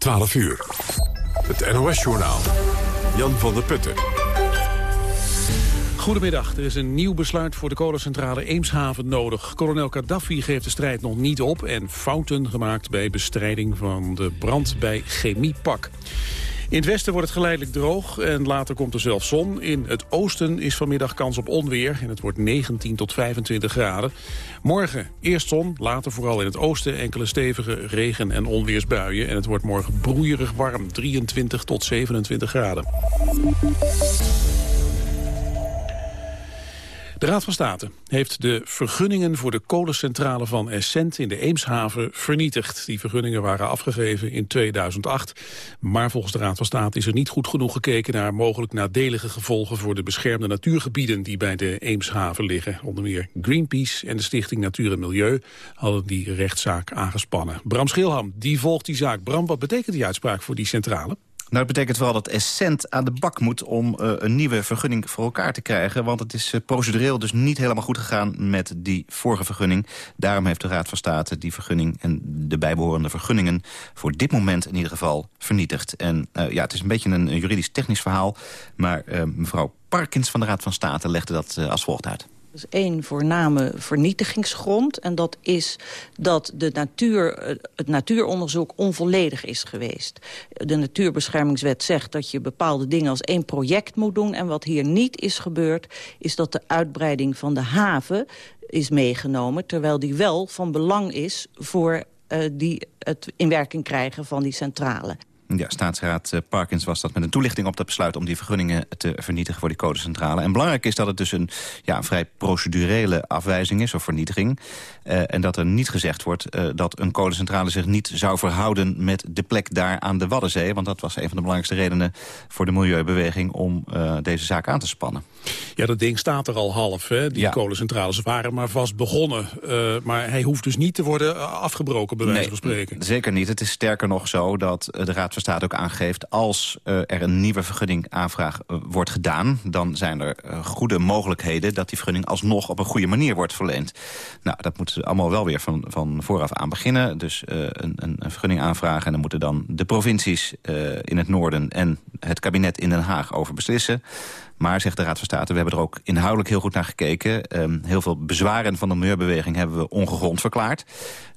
12 uur. Het NOS-journaal. Jan van der Putten. Goedemiddag. Er is een nieuw besluit voor de kolencentrale Eemshaven nodig. Kolonel Gaddafi geeft de strijd nog niet op... en fouten gemaakt bij bestrijding van de brand bij Chemiepak. In het westen wordt het geleidelijk droog en later komt er zelfs zon. In het oosten is vanmiddag kans op onweer en het wordt 19 tot 25 graden. Morgen eerst zon, later vooral in het oosten enkele stevige regen- en onweersbuien. En het wordt morgen broeierig warm, 23 tot 27 graden. De Raad van State heeft de vergunningen voor de kolencentrale van Essent in de Eemshaven vernietigd. Die vergunningen waren afgegeven in 2008. Maar volgens de Raad van State is er niet goed genoeg gekeken naar mogelijk nadelige gevolgen voor de beschermde natuurgebieden die bij de Eemshaven liggen. Onder meer Greenpeace en de Stichting Natuur en Milieu hadden die rechtszaak aangespannen. Bram Schilham, die volgt die zaak. Bram, wat betekent die uitspraak voor die centrale? Nou, dat betekent vooral dat Essent aan de bak moet om uh, een nieuwe vergunning voor elkaar te krijgen. Want het is uh, procedureel dus niet helemaal goed gegaan met die vorige vergunning. Daarom heeft de Raad van State die vergunning en de bijbehorende vergunningen voor dit moment in ieder geval vernietigd. En uh, ja, het is een beetje een juridisch-technisch verhaal. Maar mevrouw Parkins van de Raad van State legde dat als volgt uit. Is één voorname vernietigingsgrond. En dat is dat de natuur, het natuuronderzoek onvolledig is geweest. De Natuurbeschermingswet zegt dat je bepaalde dingen als één project moet doen. En wat hier niet is gebeurd, is dat de uitbreiding van de haven is meegenomen. Terwijl die wel van belang is voor uh, die, het in werking krijgen van die centrale. Ja, staatsraad eh, Parkins was dat met een toelichting op dat besluit... om die vergunningen te vernietigen voor die codecentrale. En belangrijk is dat het dus een, ja, een vrij procedurele afwijzing is... of vernietiging. Uh, en dat er niet gezegd wordt uh, dat een codecentrale zich niet zou verhouden... met de plek daar aan de Waddenzee. Want dat was een van de belangrijkste redenen voor de milieubeweging... om uh, deze zaak aan te spannen. Ja, dat ding staat er al half. Hè? Die ja. kolencentrales waren maar vast begonnen. maar hij hoeft dus niet te worden afgebroken, bij wijze nee, van spreken. Zeker niet. Het is sterker nog zo dat de Raad Staat ook aangeeft... als uh, er een nieuwe vergunningaanvraag uh, wordt gedaan... dan zijn er uh, goede mogelijkheden dat die vergunning alsnog op een goede manier wordt verleend. Nou, dat moeten allemaal wel weer van, van vooraf aan beginnen. Dus een, een, een, vergunning aanvragen en dan moeten dan de provincies in het noorden... en het kabinet in Den Haag over beslissen. Maar, zegt de Raad van State, we hebben er ook inhoudelijk heel goed naar gekeken. Um, heel veel bezwaren van de milieubeweging hebben we ongegrond verklaard.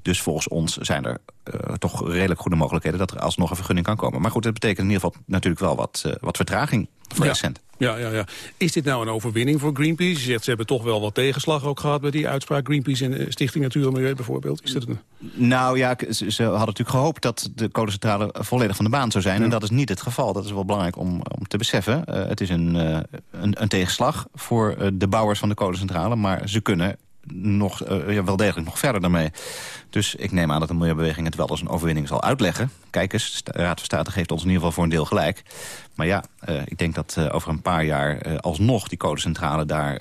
Dus volgens ons zijn er uh, toch redelijk goede mogelijkheden... dat er alsnog een vergunning kan komen. Maar goed, dat betekent in ieder geval natuurlijk wel wat, uh, wat vertraging voor ja. Essent. Ja, ja, ja. Is dit nou een overwinning voor Greenpeace? Je zegt, ze hebben toch wel wat tegenslag ook gehad... bij die uitspraak Greenpeace en Stichting Natuur en Milieu bijvoorbeeld. Is dat een... Nou ja, ze, ze, hadden natuurlijk gehoopt dat de codecentrale volledig van de baan zou zijn. Ja. En dat is niet het geval. Dat is wel belangrijk om, om te beseffen. Uh, het is een, uh, een, een, tegenslag voor de bouwers van de codecentrale. Maar ze kunnen nog, uh, ja, wel degelijk nog verder daarmee. Dus ik neem aan dat de Milieubeweging het wel als een overwinning zal uitleggen. Kijk eens, de Raad van State geeft ons in ieder geval voor een deel gelijk. Maar ja, uh, ik denk dat uh, over een paar jaar alsnog die codecentrale daar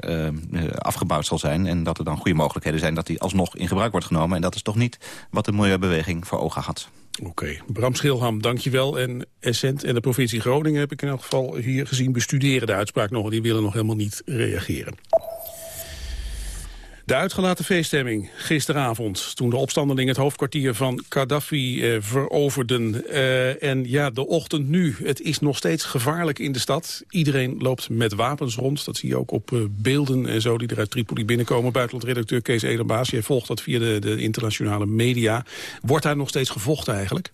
afgebouwd zal zijn. En dat er dan goede mogelijkheden zijn dat die alsnog in gebruik wordt genomen. En dat is toch niet wat de Milieubeweging voor ogen had. Oké. Bram Schilham, dankjewel. En Essent en de provincie Groningen heb ik in elk geval hier gezien bestuderen de uitspraak nog. Die willen nog helemaal niet reageren. De uitgelaten feeststemming gisteravond... toen de opstandelingen het hoofdkwartier van Gaddafi eh, veroverden. Uh, en ja, de ochtend nu. Het is nog steeds gevaarlijk in de stad. Iedereen loopt met wapens rond. Dat zie je ook op uh, beelden en zo die er uit Tripoli binnenkomen. Buitenlandredacteur Kees Edenbaas, jij volgt dat via de, de internationale media. Wordt daar nog steeds gevochten eigenlijk?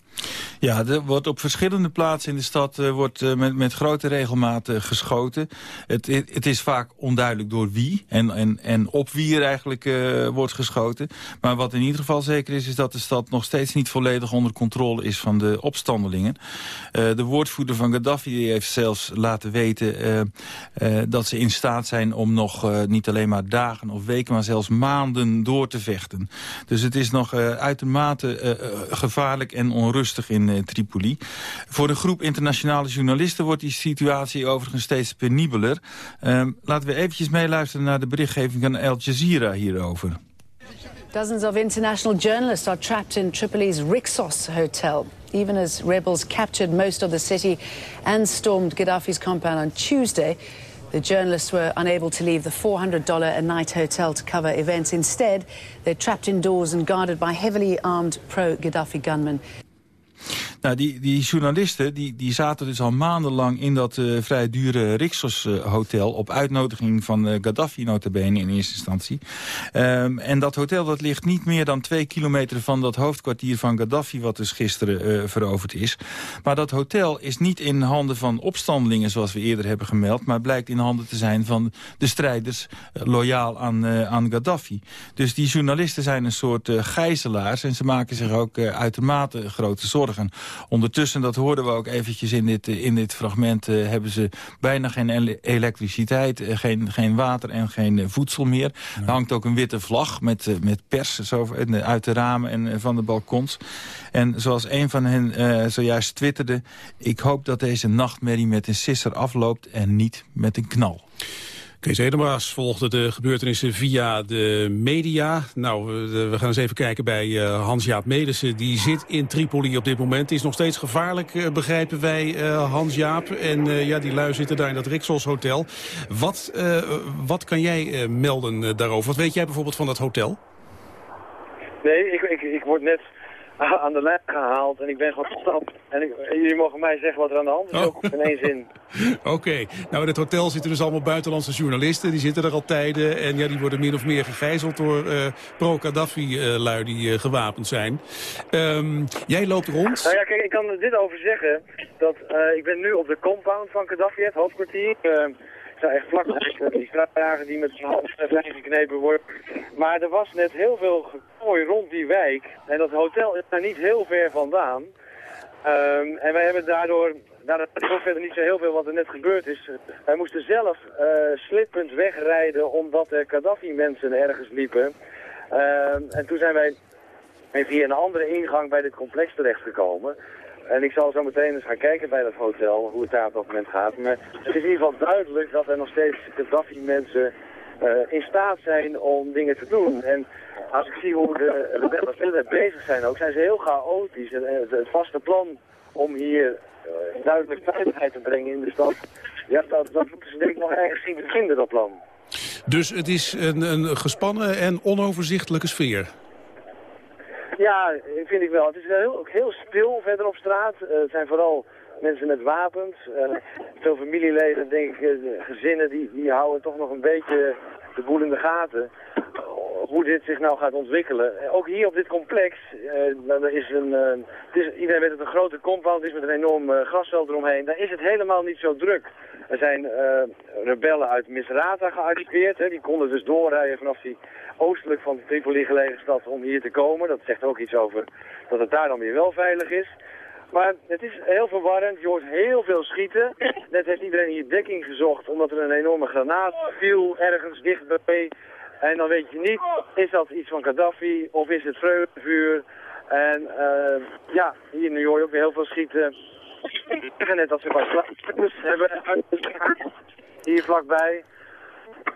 Ja, er wordt op verschillende plaatsen in de stad uh, wordt, uh, met, met grote regelmaat uh, geschoten. Het, het, het, is vaak onduidelijk door wie en, en, en op wie er eigenlijk wordt geschoten. Maar wat in ieder geval zeker is, is dat de stad nog steeds niet volledig onder controle is van de opstandelingen. de woordvoerder van Gaddafi heeft zelfs laten weten dat ze in staat zijn om nog niet alleen maar dagen of weken, maar zelfs maanden door te vechten. Dus het is nog uitermate gevaarlijk en onrustig in uh, Tripoli. Voor de groep internationale journalisten wordt die situatie overigens steeds penibeler. Um, laten we eventjes meeluisteren naar de berichtgeving van Al Jazeera hierover. Dozens of international journalists are trapped in Tripoli's Rixos hotel. Even as rebels captured most of the city and stormed Gaddafi's compound on Tuesday, the journalists were unable to leave the $400 a night hotel to cover events. Instead, they're trapped indoors and guarded by heavily armed pro-Gaddafi gunmen. Nou, die, die journalisten die, die zaten dus al maandenlang in dat uh, vrij dure Rixos uh, hotel... op uitnodiging van uh, Gaddafi notabene in eerste instantie. Um, en dat hotel dat ligt niet meer dan twee kilometer van dat hoofdkwartier van Gaddafi... wat dus gisteren veroverd is. Maar dat hotel is niet in handen van opstandelingen zoals we eerder hebben gemeld... maar blijkt in handen te zijn van de strijders loyaal aan, aan Gaddafi. Dus die journalisten zijn een soort gijzelaars... en ze maken zich ook uitermate grote zorgen. Ondertussen, dat hoorden we ook eventjes in dit, in dit fragment... Uh, hebben ze bijna geen elektriciteit, uh, geen, geen water en geen voedsel meer. Er hangt ook een witte vlag met, met pers zo, uit de ramen en van de balkons. En zoals een van hen zojuist twitterde... ik hoop dat deze nachtmerrie met een sisser afloopt en niet met een knal. Kees Edemaas volgde de gebeurtenissen via de media. Nou, we gaan eens even kijken bij uh, Hans-Jaap Medersen. Die zit in Tripoli op dit moment. Het is nog steeds gevaarlijk, uh, begrijpen wij, uh, Hans-Jaap. En ja, die lui zitten daar in dat Rixos Hotel. Wat, wat kan jij melden daarover? Wat weet jij bijvoorbeeld van dat hotel? Nee, ik, ik, ik word net aan de lijn gehaald en ik ben gewoon gestapt. En ik, jullie mogen mij zeggen wat er aan de hand is, oh. ook in één zin. Oké, okay. nou in het hotel zitten dus allemaal buitenlandse journalisten. Die zitten er al tijden en ja, die worden min of meer gegijzeld door uh, pro-Kaddafi-lui die uh, gewapend zijn. Um, jij loopt rond. Nou ja, kijk, ik kan er dit over zeggen. Dat, uh, ik ben nu op de compound van Gaddafi, het hoofdkwartier sta echt vlak bij die straatjager die met zijn hand geknepen wordt. Maar er was net heel veel gekooi rond die wijk. En dat hotel is daar niet heel ver vandaan. Um, en wij hebben daardoor, daardoor verder niet zo heel veel wat er net gebeurd is. Wij moesten zelf uh, slippend wegrijden omdat er Gaddafi-mensen ergens liepen. Um, en toen zijn wij via een andere ingang bij dit complex terechtgekomen. En ik zal zo meteen eens gaan kijken bij dat hotel, hoe het daar op dat moment gaat. Maar het is in ieder geval duidelijk dat er nog steeds Gaddafi-mensen uh, in staat zijn om dingen te doen. En als ik zie hoe de rebellen verder bezig zijn ook, zijn ze heel chaotisch. En het, het vaste plan om hier uh, duidelijk veiligheid te brengen in de stad, ja, dat, dat moeten ze denk ik nog ergens zien te vinden, dat plan. Dus het is een, een gespannen en onoverzichtelijke sfeer? Ja, vind ik wel. Het is heel, ook heel stil verder op straat. Uh, het zijn vooral mensen met wapens. Uh, veel familieleden, denk ik, uh, gezinnen, die, die houden toch nog een beetje de boel in de gaten. hoe dit zich nou gaat ontwikkelen. Ook hier op dit complex, is een, het is, iedereen weet het een grote compound is met een enorm grasveld eromheen. Daar is het helemaal niet zo druk. Er zijn rebellen uit Misrata gearriveerd. Hè. Die konden dus doorrijden vanaf die oostelijk van Tripoli gelegen stad om hier te komen. Dat zegt ook iets over dat het daar dan weer wel veilig is. Maar het is heel verwarrend. Je hoort heel veel schieten. Net heeft iedereen hier dekking gezocht omdat er een enorme granaat viel ergens dichtbij. En dan weet je niet, is dat iets van Gaddafi of is het vreugdevuur? En uh, ja, hier in New York ook weer heel veel schieten. Net als we bij hebben hier vlakbij.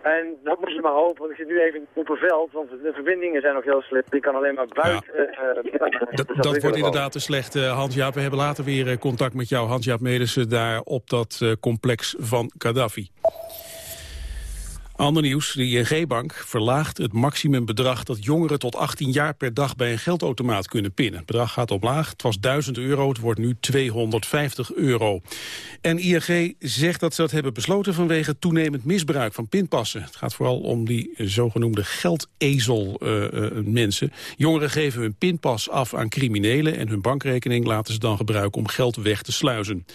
En dat moet je maar hopen, want ik zit nu even op een veld, want de verbindingen zijn nog heel slecht. Ik kan alleen maar buiten... Ja. Uh, dat, dat wordt inderdaad te slecht, uh, Hans-Jaap. We hebben later weer contact met jou, Hans-Jaap daar op dat complex van Gaddafi. Ander nieuws, de ING-bank verlaagt het maximumbedrag dat jongeren tot 18 jaar per dag bij een geldautomaat kunnen pinnen. Het bedrag gaat omlaag, het was 1000 euro, het wordt nu 250 euro. En ING zegt dat ze dat hebben besloten vanwege toenemend misbruik van pinpassen. Het gaat vooral om die zogenoemde geldezel uh, uh, mensen. Jongeren geven hun pinpas af aan criminelen en hun bankrekening laten ze dan gebruiken om geld weg te sluizen.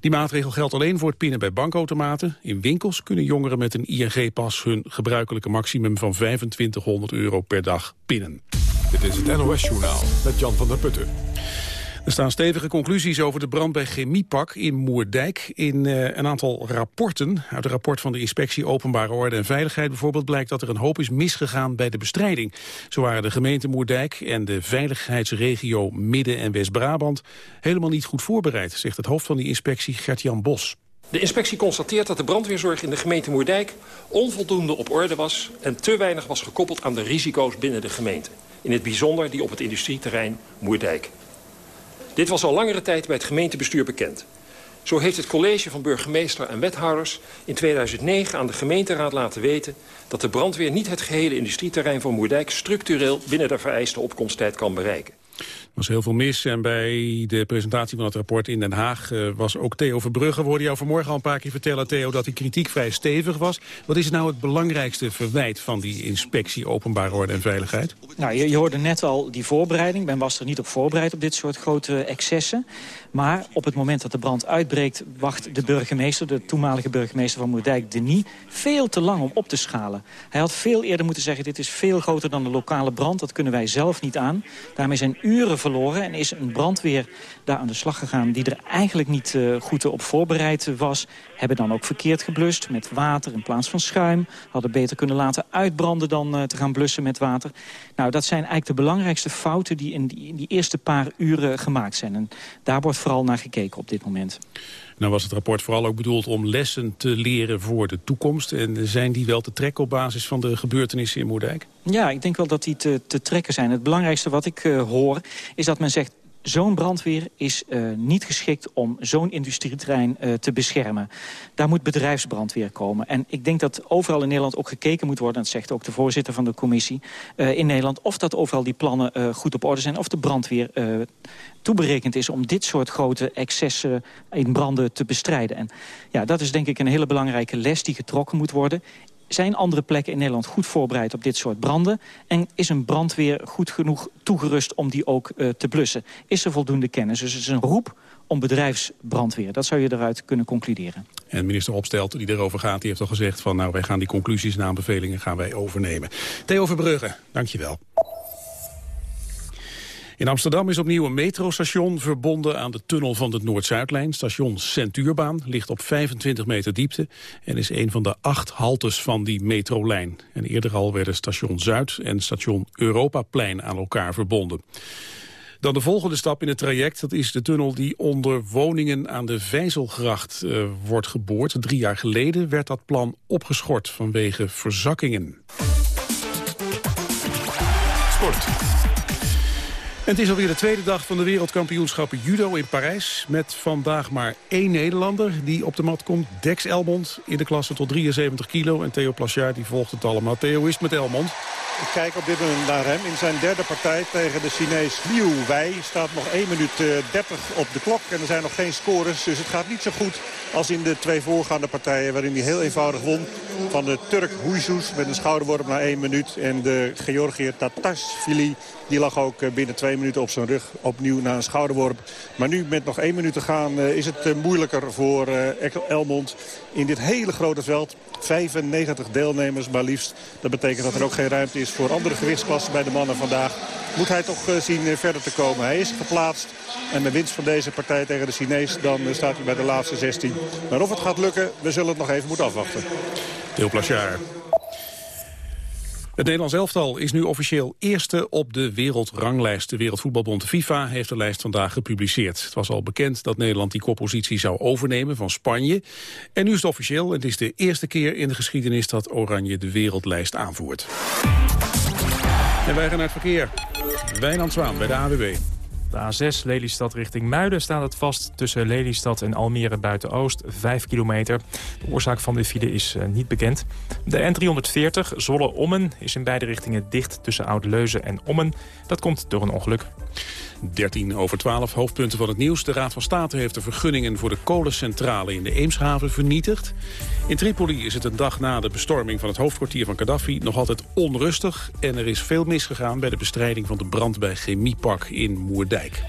Die maatregel geldt alleen voor het pinnen bij bankautomaten. In winkels kunnen jongeren met een ING-pas hun gebruikelijke maximum van 2500 euro per dag pinnen. Dit is het NOS Journaal met Jan van der Putten. Er staan stevige conclusies over de brand bij Chemiepak in Moerdijk. In uh, een aantal rapporten, uit het rapport van de Inspectie Openbare Orde en Veiligheid bijvoorbeeld... blijkt dat er een hoop is misgegaan bij de bestrijding. Zo waren de gemeente Moerdijk en de veiligheidsregio Midden- en West-Brabant... helemaal niet goed voorbereid, zegt het hoofd van die inspectie Gert-Jan Bos. De inspectie constateert dat de brandweerzorg in de gemeente Moerdijk onvoldoende op orde was en te weinig was gekoppeld aan de risico's binnen de gemeente. In het bijzonder die op het industrieterrein Moerdijk. Dit was al langere tijd bij het gemeentebestuur bekend. Zo heeft het college van burgemeester en wethouders in 2009 aan de gemeenteraad laten weten... dat de brandweer niet het gehele industrieterrein van Moerdijk structureel binnen de vereiste opkomsttijd kan bereiken. Was heel veel mis en bij de presentatie van het rapport in Den Haag uh, was ook Theo Verbrugge. We hoorden jou vanmorgen al een paar keer vertellen, Theo, dat die kritiek vrij stevig was. Wat is nou het belangrijkste verwijt van die inspectie openbare orde en veiligheid? Nou, je, je hoorde net al die voorbereiding. Men was er niet op voorbereid op dit soort grote excessen. Maar op het moment dat de brand uitbreekt... wacht de burgemeester, de toenmalige burgemeester van Moerdijk, Denis... veel te lang om op te schalen. Hij had veel eerder moeten zeggen... dit is veel groter dan de lokale brand, dat kunnen wij zelf niet aan. Daarmee zijn uren verloren en is een brandweer daar aan de slag gegaan... die er eigenlijk niet uh, goed op voorbereid was. Hebben dan ook verkeerd geblust met water in plaats van schuim. Hadden beter kunnen laten uitbranden dan uh, te gaan blussen met water. Nou, dat zijn eigenlijk de belangrijkste fouten... die in die, in die eerste paar uren gemaakt zijn. En daar wordt vooral naar gekeken op dit moment. Nou was het rapport vooral ook bedoeld om lessen te leren voor de toekomst. En zijn die wel te trekken op basis van de gebeurtenissen in Moerdijk? Ja, ik denk wel dat die te, te trekken zijn. Het belangrijkste wat ik uh, hoor is dat men zegt zo'n brandweer is uh, niet geschikt om zo'n industrieterrein uh, te beschermen. Daar moet bedrijfsbrandweer komen. En ik denk dat overal in Nederland ook gekeken moet worden... dat zegt ook de voorzitter van de commissie uh, in Nederland... of dat overal die plannen goed op orde zijn... of de brandweer toeberekend is om dit soort grote excessen in branden te bestrijden. En ja, dat is denk ik een hele belangrijke les die getrokken moet worden zijn andere plekken in Nederland goed voorbereid op dit soort branden? En is een brandweer goed genoeg toegerust om die ook uh, te blussen? Is er voldoende kennis? Dus het is een roep om bedrijfsbrandweer. Dat zou je eruit kunnen concluderen. En minister Opstelt, die erover gaat, die heeft al gezegd... van nou, wij gaan die conclusies en aanbevelingen gaan wij overnemen. Theo Verbrugge, dank je wel. In Amsterdam is opnieuw een metrostation verbonden aan de tunnel van de Noord-Zuidlijn. Station Centuurbaan ligt op 25 meter diepte en is een van de acht haltes van die metrolijn. En eerder al werden station Zuid en station Europaplein aan elkaar verbonden. Dan de volgende stap in het traject, dat is de tunnel die onder woningen aan de Vijzelgracht uh, wordt geboord. Drie jaar geleden werd dat plan opgeschort vanwege verzakkingen. Sport. Het is alweer de tweede dag van de wereldkampioenschappen judo in Parijs. Met vandaag maar één Nederlander die op de mat komt. Dex Elmond in de klasse tot 73 kilo. En Theo Plachard die volgt het allemaal. Theo is met Elmond. Ik kijk op dit moment naar hem in zijn derde partij tegen de Chinees Liu Wei. Staat nog 1 minuut 30 op de klok en er zijn nog geen scores. Dus het gaat niet zo goed als in de twee voorgaande partijen... waarin hij heel eenvoudig won van de Turk Huizus met een schouderworp na 1 minuut. En de Georgiër Tatashvili die lag ook eh, binnen twee minuten op zijn rug opnieuw na een schouderworp. Maar nu met nog één minuut te gaan eh, is het eh, moeilijker voor Elmond in dit hele grote veld. 95 deelnemers maar liefst. Dat betekent dat er ook geen ruimte is voor andere gewichtsklassen bij de mannen vandaag. Moet hij toch zien verder te komen. Hij is geplaatst en met winst van deze partij tegen de Chinees... dan staat hij bij de laatste 16. Maar of het gaat lukken, we zullen het nog even moeten afwachten. Deel Plachard. Het Nederlands elftal is nu officieel eerste op de wereldranglijst. De Wereldvoetbalbond FIFA heeft de lijst vandaag gepubliceerd. Het was al bekend dat Nederland die koppositie zou overnemen van Spanje. En nu is het officieel. Het is de eerste keer in de geschiedenis dat Oranje de wereldlijst aanvoert. En wij gaan naar het verkeer. Wijnand Zwaan bij de AWB. De A6 Lelystad richting Muiden staat het vast tussen Lelystad en Almere buiten-Oost, 5 kilometer. De oorzaak van de file is uh, niet bekend. De N340 Zolle-Ommen is in beide richtingen dicht tussen Oud-Leuzen en Ommen. Dat komt door een ongeluk. 13 over 12 hoofdpunten van het nieuws. De Raad van State heeft de vergunningen voor de kolencentrale in de Eemshaven vernietigd. In Tripoli is het een dag na de bestorming van het hoofdkwartier van Gaddafi nog altijd onrustig. En er is veel misgegaan bij de bestrijding van de brand bij Chemiepak in Moerdijk.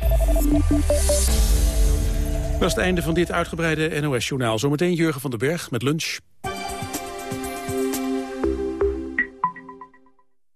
Dat is het einde van dit uitgebreide NOS-journaal. Zometeen Jurgen van den Berg met lunch.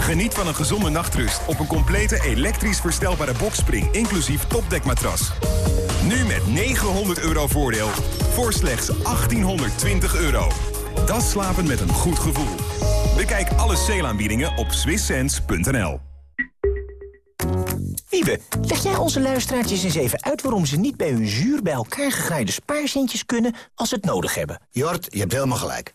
Geniet van een gezonde nachtrust op een complete elektrisch verstelbare boxspring... inclusief topdekmatras. Nu met 900 euro voordeel voor slechts 1820 euro. Dat slapen met een goed gevoel. Bekijk alle sale-aanbiedingen op swisssense.nl. Wiebe, leg jij onze luisteraartjes eens even uit... waarom ze niet bij hun zuur bij elkaar gegraaide spaarcentjes kunnen... als ze het nodig hebben? Jort, je hebt helemaal gelijk.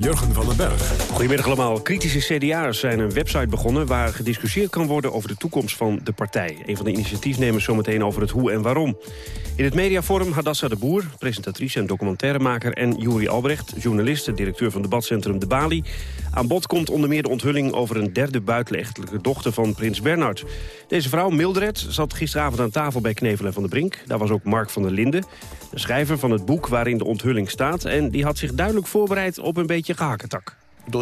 Jurgen van den Berg. Goedemiddag allemaal. Kritische CDA'ers zijn een website begonnen... waar gediscussieerd kan worden over de toekomst van de partij. Een van de initiatiefnemers zometeen over het hoe en waarom. In het mediaforum Hadassa de Boer, presentatrice en documentairemaker... en Juri Albrecht, journalist en directeur van debatcentrum De Bali. Aan bod komt onder meer de onthulling over een derde buitenechtelijke dochter van prins Bernhard. Deze vrouw, Mildred, zat gisteravond aan tafel bij Knevel en Van der Brink. Daar was ook Mark van der Linden, de schrijver van het boek waarin de onthulling staat. En die had zich duidelijk voorbereid op een beetje gehakentak.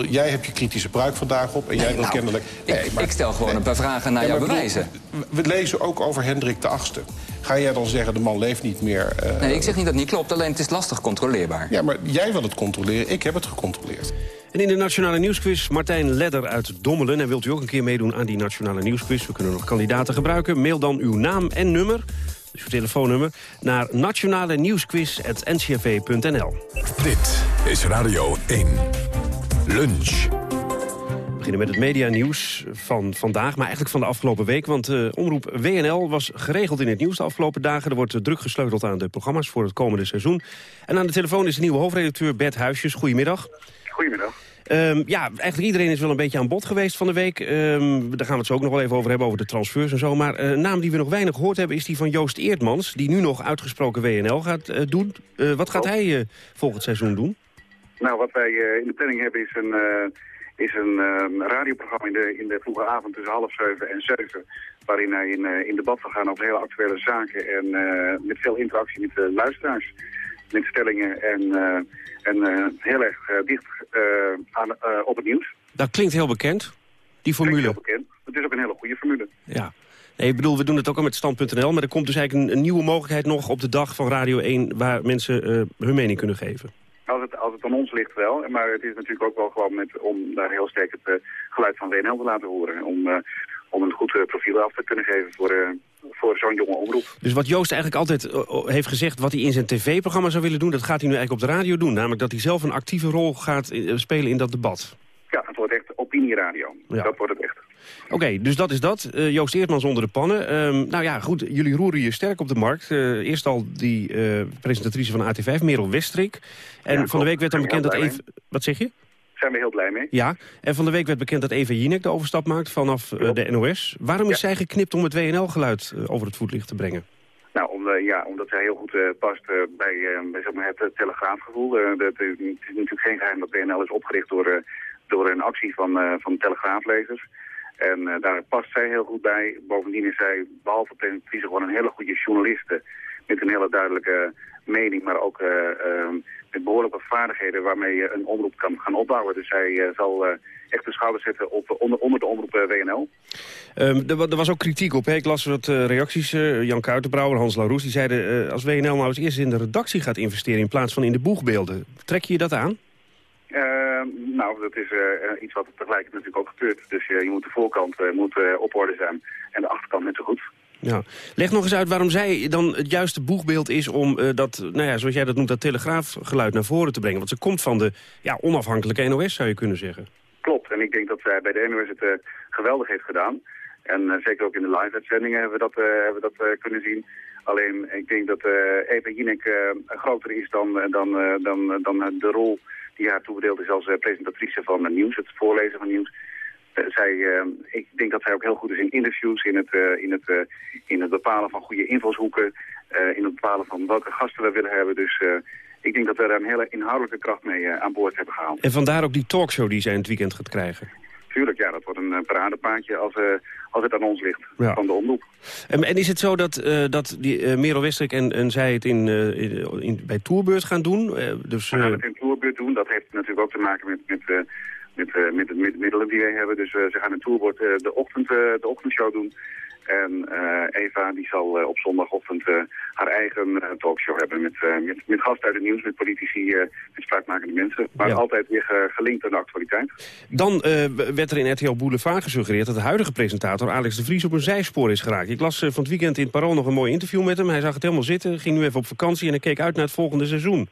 Jij hebt je kritische pruik vandaag op en jij wil nou, kennelijk... Ik, ik stel gewoon een paar vragen naar jouw bewijzen. we lezen ook over Hendrik de Achtste. Ga jij dan zeggen, de man leeft niet meer... Uh... Nee, ik zeg niet dat het niet klopt, alleen het is lastig controleerbaar. Ja, maar jij wil het controleren, ik heb het gecontroleerd. En in de Nationale Nieuwsquiz Martijn Ledder uit Dommelen. En wilt u ook een keer meedoen aan die Nationale Nieuwsquiz? We kunnen nog kandidaten gebruiken. Mail dan uw naam en nummer, dus uw telefoonnummer... naar nationale nieuwsquiz.ncrv.nl. Dit is Radio 1. Lunch. We beginnen met het medianieuws van vandaag, maar eigenlijk van de afgelopen week. Want uh, omroep WNL was geregeld in het nieuws de afgelopen dagen. Er wordt uh, druk gesleuteld aan de programma's voor het komende seizoen. En aan de telefoon is de nieuwe hoofdredacteur Bert Huisjes. Goedemiddag. Goedemiddag. Um, ja, eigenlijk iedereen is wel een beetje aan bod geweest van de week. Um, daar gaan we het zo ook nog wel even over hebben, over de transfers en zo. Maar uh, een naam die we nog weinig gehoord hebben is die van Joost Eertmans... die nu nog uitgesproken WNL gaat uh, doen. Uh, wat gaat oh. hij volgend seizoen doen? Nou, wat wij in de planning hebben is een, is een radioprogramma in de, in de vroege avond tussen half zeven en zeven... waarin hij in, in debat zal gaan over hele actuele zaken en met veel interactie met de luisteraars. Met stellingen en, en heel erg dicht aan, op het nieuws. Dat klinkt heel bekend, die formule. Heel bekend. Het is ook een hele goede formule. Ja. Nee, ik bedoel, we doen het ook al met stand.nl... maar er komt dus eigenlijk een, een, nieuwe mogelijkheid nog op de dag van Radio 1... waar mensen uh, hun mening kunnen geven. Als het, als het aan ons ligt wel, maar het is natuurlijk ook wel gewoon met, om daar heel sterk het uh, geluid van WNL te laten horen. Om, uh, om een goed profiel af te kunnen geven voor, voor zo'n jonge omroep. Dus wat Joost eigenlijk altijd heeft gezegd, wat hij in zijn tv-programma zou willen doen... dat gaat hij nu eigenlijk op de radio doen. Namelijk dat hij zelf een actieve rol gaat spelen in dat debat. Ja, het wordt echt opinieradio. Ja. Dat wordt het echt. Oké, okay, dus dat is dat. Uh, Joost Eertmans onder de pannen. Um, nou ja, goed, jullie roeren je sterk op de markt. Uh, eerst al die presentatrice van AT5, Merel Westrik. En ja, van de week werd dan bekend dat Eva... Wat zeg je? Zijn we heel blij mee. Ja, en van de week werd bekend dat Eva Jinek de overstap maakt vanaf de NOS. Waarom is ja. zij geknipt om het WNL-geluid over het voetlicht te brengen? Nou, om, ja, omdat zij heel goed uh, past uh, bij, bij zeg maar het telegraafgevoel. dat, het is natuurlijk geen geheim dat WNL is opgericht door, door een actie van, van telegraaflezers. En daar past zij heel goed bij. Bovendien is zij, behalve presentatrice, gewoon een hele goede journaliste. Met een hele duidelijke mening, maar ook met behoorlijke vaardigheden waarmee je een omroep kan gaan opbouwen. Dus zij zal echt de schouders zetten op, onder, onder de omroep WNL. Um, er, er, was ook kritiek op. Hè? Ik las wat reacties. Jan Kuitenbrouwer, Hans Laroes, die zeiden... Als WNL nou eens eerst in de redactie gaat investeren... in plaats van in de boegbeelden. Trek je je dat aan? nou, dat is iets wat tegelijkertijd natuurlijk ook gebeurt. Dus je moet de voorkant moet, op orde zijn en de achterkant net zo goed. Ja. Leg nog eens uit waarom zij dan het juiste boegbeeld is om uh, dat, nou ja, zoals jij dat noemt, dat telegraafgeluid naar voren te brengen. Want ze komt van de ja, onafhankelijke NOS, zou je kunnen zeggen. Klopt, en ik denk dat zij bij de NOS het uh, geweldig heeft gedaan. En uh, zeker ook in de live-uitzendingen hebben we dat, hebben kunnen zien. Alleen, ik denk dat Eva Jinek groter is dan, dan, dan, dan de rol die haar toebedeeld is als presentatrice van nieuws, het voorlezen van nieuws. Zij, eh, ik denk dat zij ook heel goed is in interviews, in het, eh, in het, eh, in het bepalen van goede invalshoeken, eh, in het bepalen van welke gasten we willen hebben. Dus ik denk dat we daar een hele inhoudelijke kracht mee aan boord hebben gehaald. En vandaar ook die talkshow die zij in het weekend gaat krijgen. Tuurlijk, ja, dat wordt een paradepaardje als, als het aan ons ligt, Ja. van de omroep. En, en is het zo dat, eh, dat die, Merel Westrik en, en zij het in, in, in- bij Tourbeurt gaan doen? Dus, We gaan het in Tourbeurt doen. Dat heeft natuurlijk ook te maken met, met, met, eh, met de mid- middelen die wij hebben. Dus eh, ze gaan in Tourbeurt eh, de, ochtend, de ochtendshow doen. En Eva die zal op zondagochtend haar eigen talkshow hebben met, met, met gasten uit het nieuws, met politici, met spraakmakende mensen. Maar Ja. altijd weer ge- gelinkt aan de actualiteit. Dan werd er in RTL Boulevard gesuggereerd dat de huidige presentator Alex de Vries op een zijspoor is geraakt. Ik las van het weekend in het Parool nog een mooi interview met hem. Hij zag het helemaal zitten, ging nu even op vakantie en hij keek uit naar het volgende seizoen.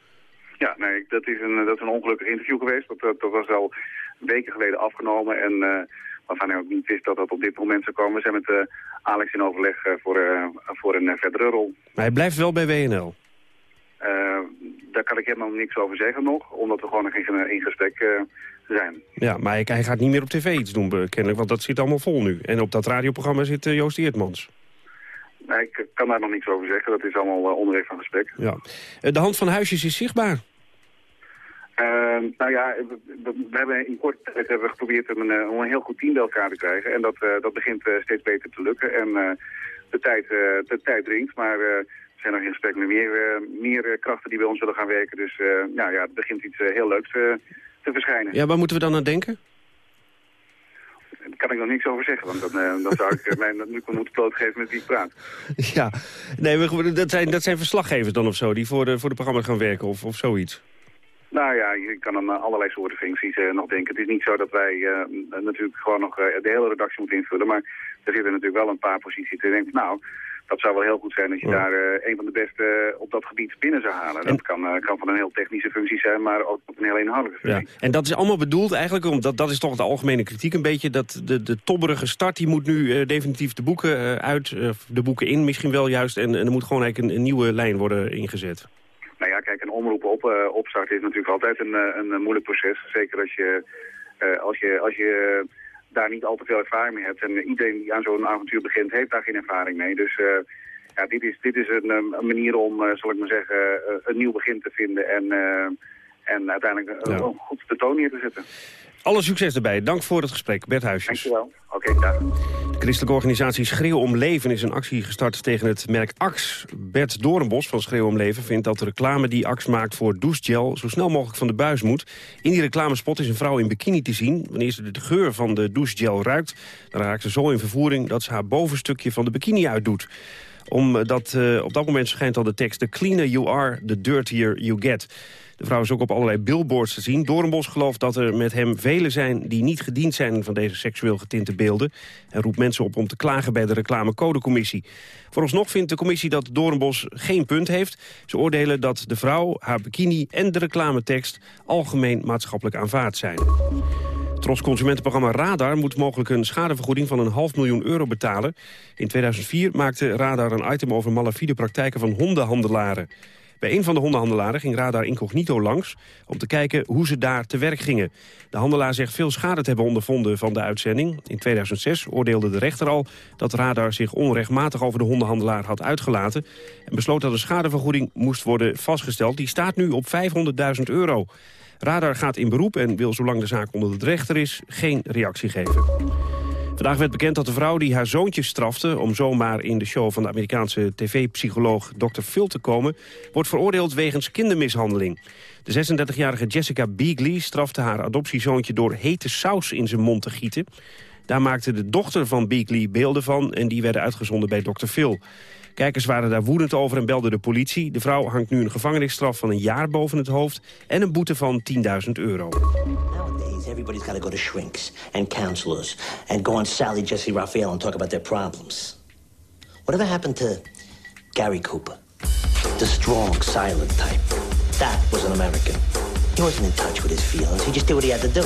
Ja, nee, dat is een, dat is een ongelukkig interview geweest. Dat, dat, dat was al weken geleden afgenomen. En uh, waarvan hij ook niet wist dat dat op dit moment zou komen. We zijn met uh, Alex in overleg uh, voor, voor een verdere rol. Maar hij blijft wel bij WNL? daar kan ik helemaal niks over zeggen nog. Omdat we gewoon nog in, in gesprek zijn. Ja, maar hij, hij, gaat niet meer op tv iets doen kennelijk. Want dat zit allemaal vol nu. En op dat radioprogramma zit Joost Eertmans. Nee, ik kan daar nog niks over zeggen. Dat is allemaal onderweg van gesprek. Ja. De hand van huisjes is zichtbaar. Uh, nou ja, we, we, hebben in korte tijd hebben we geprobeerd om een, om een heel goed team bij elkaar te krijgen. En dat, uh, dat begint uh, steeds beter te lukken. En de, tijd, de tijd dringt, maar we zijn nog in gesprek met meer, meer krachten die bij ons willen gaan werken. Dus nou ja, het begint iets heel leuks te verschijnen. Ja, waar moeten we dan aan denken? Daar kan ik nog niks over zeggen, want dan, dan zou ik mij nu moeten blootgeven met wie ik praat. Ja, nee, we, dat, zijn, dat zijn verslaggevers dan of zo, die voor de, voor de programma gaan werken of, of zoiets. Nou ja, je kan aan allerlei soorten functies uh, nog denken. Het is niet zo dat wij uh, natuurlijk gewoon nog uh, de hele redactie moeten invullen. Maar er zitten natuurlijk wel een paar posities. Ik denk, nou, dat zou wel heel goed zijn als je ja. daar een van de beste op dat gebied binnen zou halen. En... Dat kan, kan van een heel technische functie zijn, maar ook op een heel inhoudelijke functie. Ja. En dat is allemaal bedoeld eigenlijk, omdat dat is toch de algemene kritiek een beetje, dat de, de tobberige start, die moet nu definitief de boeken uit, de boeken in misschien wel juist. En, en er moet gewoon eigenlijk een, een nieuwe lijn worden ingezet. Nou ja, kijk, een omroep op, uh, opstarten is natuurlijk altijd een, een, een moeilijk proces. Zeker als je, uh, als je, als je daar niet al te veel ervaring mee hebt. En iedereen die aan zo'n avontuur begint, heeft daar geen ervaring mee. Dus uh, ja, dit is, dit is een, een manier om, zal ik maar zeggen, een nieuw begin te vinden. En, en uiteindelijk ja. een goed betoon neer te zetten. Alle succes erbij. Dank voor het gesprek, Bert Huisjes. Dankjewel. Oké, okay, dag. Christelijke organisatie Schreeuw om Leven is een actie gestart tegen het merk Ax. Bert Doornbos van Schreeuw om Leven vindt dat de reclame die Ax maakt voor douchegel zo snel mogelijk van de buis moet. In die reclamespot is een vrouw in bikini te zien. Wanneer ze de geur van de douchegel ruikt, dan raakt ze zo in vervoering dat ze haar bovenstukje van de bikini uitdoet omdat uh, op dat moment schijnt al de tekst... The cleaner you are, the dirtier you get. De vrouw is ook op allerlei billboards te zien. Doornbos gelooft dat er met hem velen zijn die niet gediend zijn van deze seksueel getinte beelden. En roept mensen op om te klagen bij de reclamecodecommissie. Vooralsnog vindt de commissie dat Doornbos geen punt heeft. Ze oordelen dat de vrouw, haar bikini en de reclametekst algemeen maatschappelijk aanvaard zijn. Tros consumentenprogramma Radar moet mogelijk een schadevergoeding van een half miljoen euro betalen. In 2004 maakte Radar een item over malafide praktijken van hondenhandelaren. Bij een van de hondenhandelaren ging Radar incognito langs... om te kijken hoe ze daar te werk gingen. De handelaar zegt veel schade te hebben ondervonden van de uitzending. In 2006 oordeelde de rechter al dat Radar zich onrechtmatig over de hondenhandelaar had uitgelaten... en besloot dat een schadevergoeding moest worden vastgesteld. Die staat nu op 500.000 euro. Radar gaat in beroep en wil zolang de zaak onder de rechter is geen reactie geven. Vandaag werd bekend dat de vrouw die haar zoontje strafte... om zomaar in de show van de Amerikaanse tv-psycholoog Dr. Phil te komen... wordt veroordeeld wegens kindermishandeling. De 36-jarige Jessica Beagley strafte haar adoptiezoontje... door hete saus in zijn mond te gieten. Daar maakte de dochter van Beagley beelden van... en die werden uitgezonden bij Dr. Phil. Kijkers waren daar woedend over en belden de politie. De vrouw hangt nu een gevangenisstraf van een jaar boven het hoofd... en een boete van 10.000 euro. Everybody's got to go to shrinks and counselors... and go on Sally, Jesse, Raphael and talk about their problems. Whatever happened to Gary Cooper? The strong, silent type. That was an American. He wasn't in touch with his feelings. He just did what he had to do.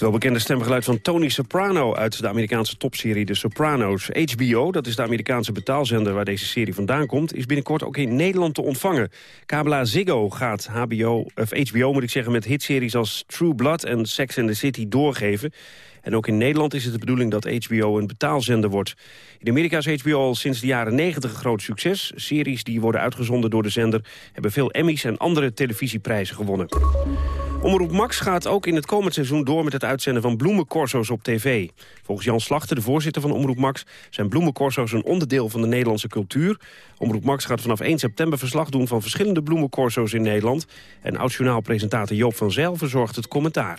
Het welbekende stemgeluid van Tony Soprano uit de Amerikaanse topserie The Sopranos. HBO, dat is de Amerikaanse betaalzender waar deze serie vandaan komt... is binnenkort ook in Nederland te ontvangen. Kabela Ziggo gaat HBO, of HBO moet ik zeggen, met hitseries als True Blood en Sex and the City doorgeven. En ook in Nederland is het de bedoeling dat HBO een betaalzender wordt. In Amerika is HBO al sinds de jaren 90 een groot succes. Series die worden uitgezonden door de zender hebben veel Emmys en andere televisieprijzen gewonnen. Omroep Max gaat ook in het komend seizoen door met het uitzenden van bloemencorso's op tv. Volgens Jan Slachter, de voorzitter van Omroep Max, zijn bloemencorso's een onderdeel van de Nederlandse cultuur. Omroep Max gaat vanaf 1 september verslag doen van verschillende bloemencorso's in Nederland. En oud-journaalpresentator Joop van Zijl verzorgt het commentaar.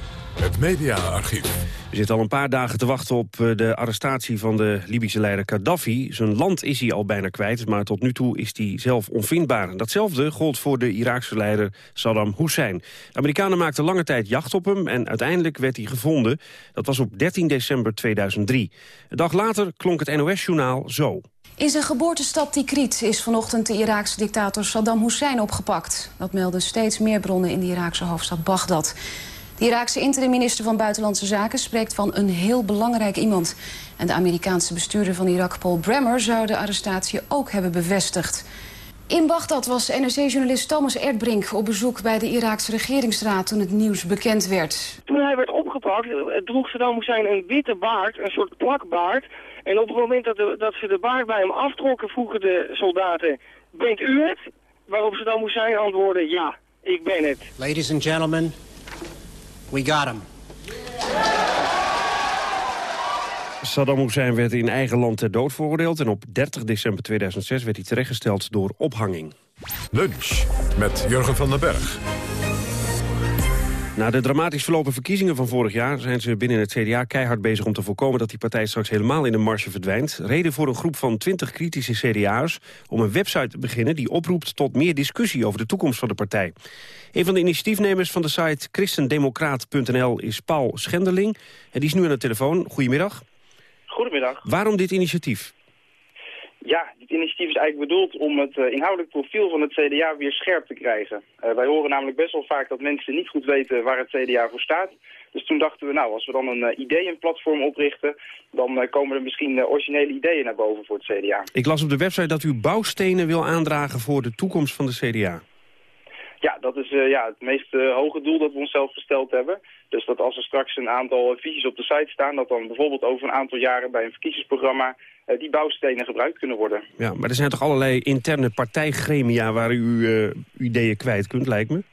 Het mediaarchief. We zitten al een paar dagen te wachten op eh, de arrestatie van de Libische leider Gaddafi. Zijn land is hij al bijna kwijt, maar tot nu toe is hij zelf onvindbaar. Datzelfde gold voor de Iraakse leider Saddam Hussein. De Amerikanen maakten lange tijd jacht op hem en uiteindelijk werd hij gevonden. Dat was op 13 december 2003. Een dag later klonk het NOS-journaal zo. In zijn geboortestad Tikrit is vanochtend de Iraakse dictator Saddam Hussein opgepakt. Dat melden steeds meer bronnen in de Iraakse hoofdstad Bagdad. De Iraakse interim-minister van Buitenlandse Zaken spreekt van een heel belangrijk iemand. En de Amerikaanse bestuurder van Irak, Paul Bremer, zou de arrestatie ook hebben bevestigd. In Bagdad was NRC-journalist Thomas Erdbrink op bezoek bij de Iraakse regeringsraad toen het nieuws bekend werd. Toen hij werd opgepakt, droeg Saddam Hussein een witte baard, een soort plakbaard. En op het moment dat, de, dat ze de baard bij hem aftrokken, vroegen de soldaten, bent u het? Waarop Saddam Hussein antwoordde, ja, ik ben het. Ladies and gentlemen, we got him. Saddam Hussein werd in eigen land ter dood veroordeeld... en op 30 december 2006 werd hij terechtgesteld door ophanging. Lunch met Jurgen van den Berg. Na de dramatisch verlopen verkiezingen van vorig jaar... zijn ze binnen het CDA keihard bezig om te voorkomen... dat die partij straks helemaal in de marge verdwijnt. Reden voor een groep van 20 kritische CDA'ers... om een website te beginnen die oproept tot meer discussie... over de toekomst van de partij. Een van de initiatiefnemers van de site christendemocraat.nl is Paul Schenderling. En die is nu aan de telefoon. Goedemiddag. Goedemiddag. Waarom dit initiatief? Ja, dit initiatief is eigenlijk bedoeld om het uh, inhoudelijk profiel van het CDA weer scherp te krijgen. Uh, wij horen namelijk best wel vaak dat mensen niet goed weten waar het CDA voor staat. Dus toen dachten we, nou, als we dan een uh, ideeënplatform oprichten... dan komen er misschien originele ideeën naar boven voor het CDA. Ik las op de website dat u bouwstenen wil aandragen voor de toekomst van de CDA. Ja, dat is uh, ja, het meest uh, hoge doel dat we onszelf gesteld hebben. Dus dat als er straks een aantal visies op de site staan... dat dan bijvoorbeeld over een aantal jaren bij een verkiezingsprogramma... Uh, die bouwstenen gebruikt kunnen worden. Ja, maar er zijn toch allerlei interne partijgremia... waar u ideeën kwijt kunt, lijkt me?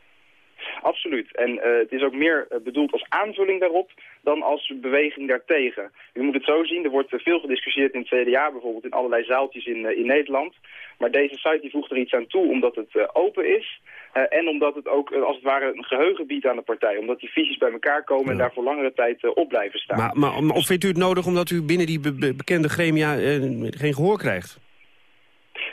Absoluut. En het is ook meer bedoeld als aanvulling daarop dan als beweging daartegen. U moet het zo zien, er wordt veel gediscussieerd in het CDA, bijvoorbeeld in allerlei zaaltjes in, in Nederland. Maar deze site die voegt er iets aan toe omdat het open is... Uh, en omdat het ook uh, als het ware een geheugen biedt aan de partij. Omdat die visies bij elkaar komen ja. en daar voor langere tijd op blijven staan. Maar, maar of vindt u het nodig omdat u binnen die be bekende gremia geen gehoor krijgt?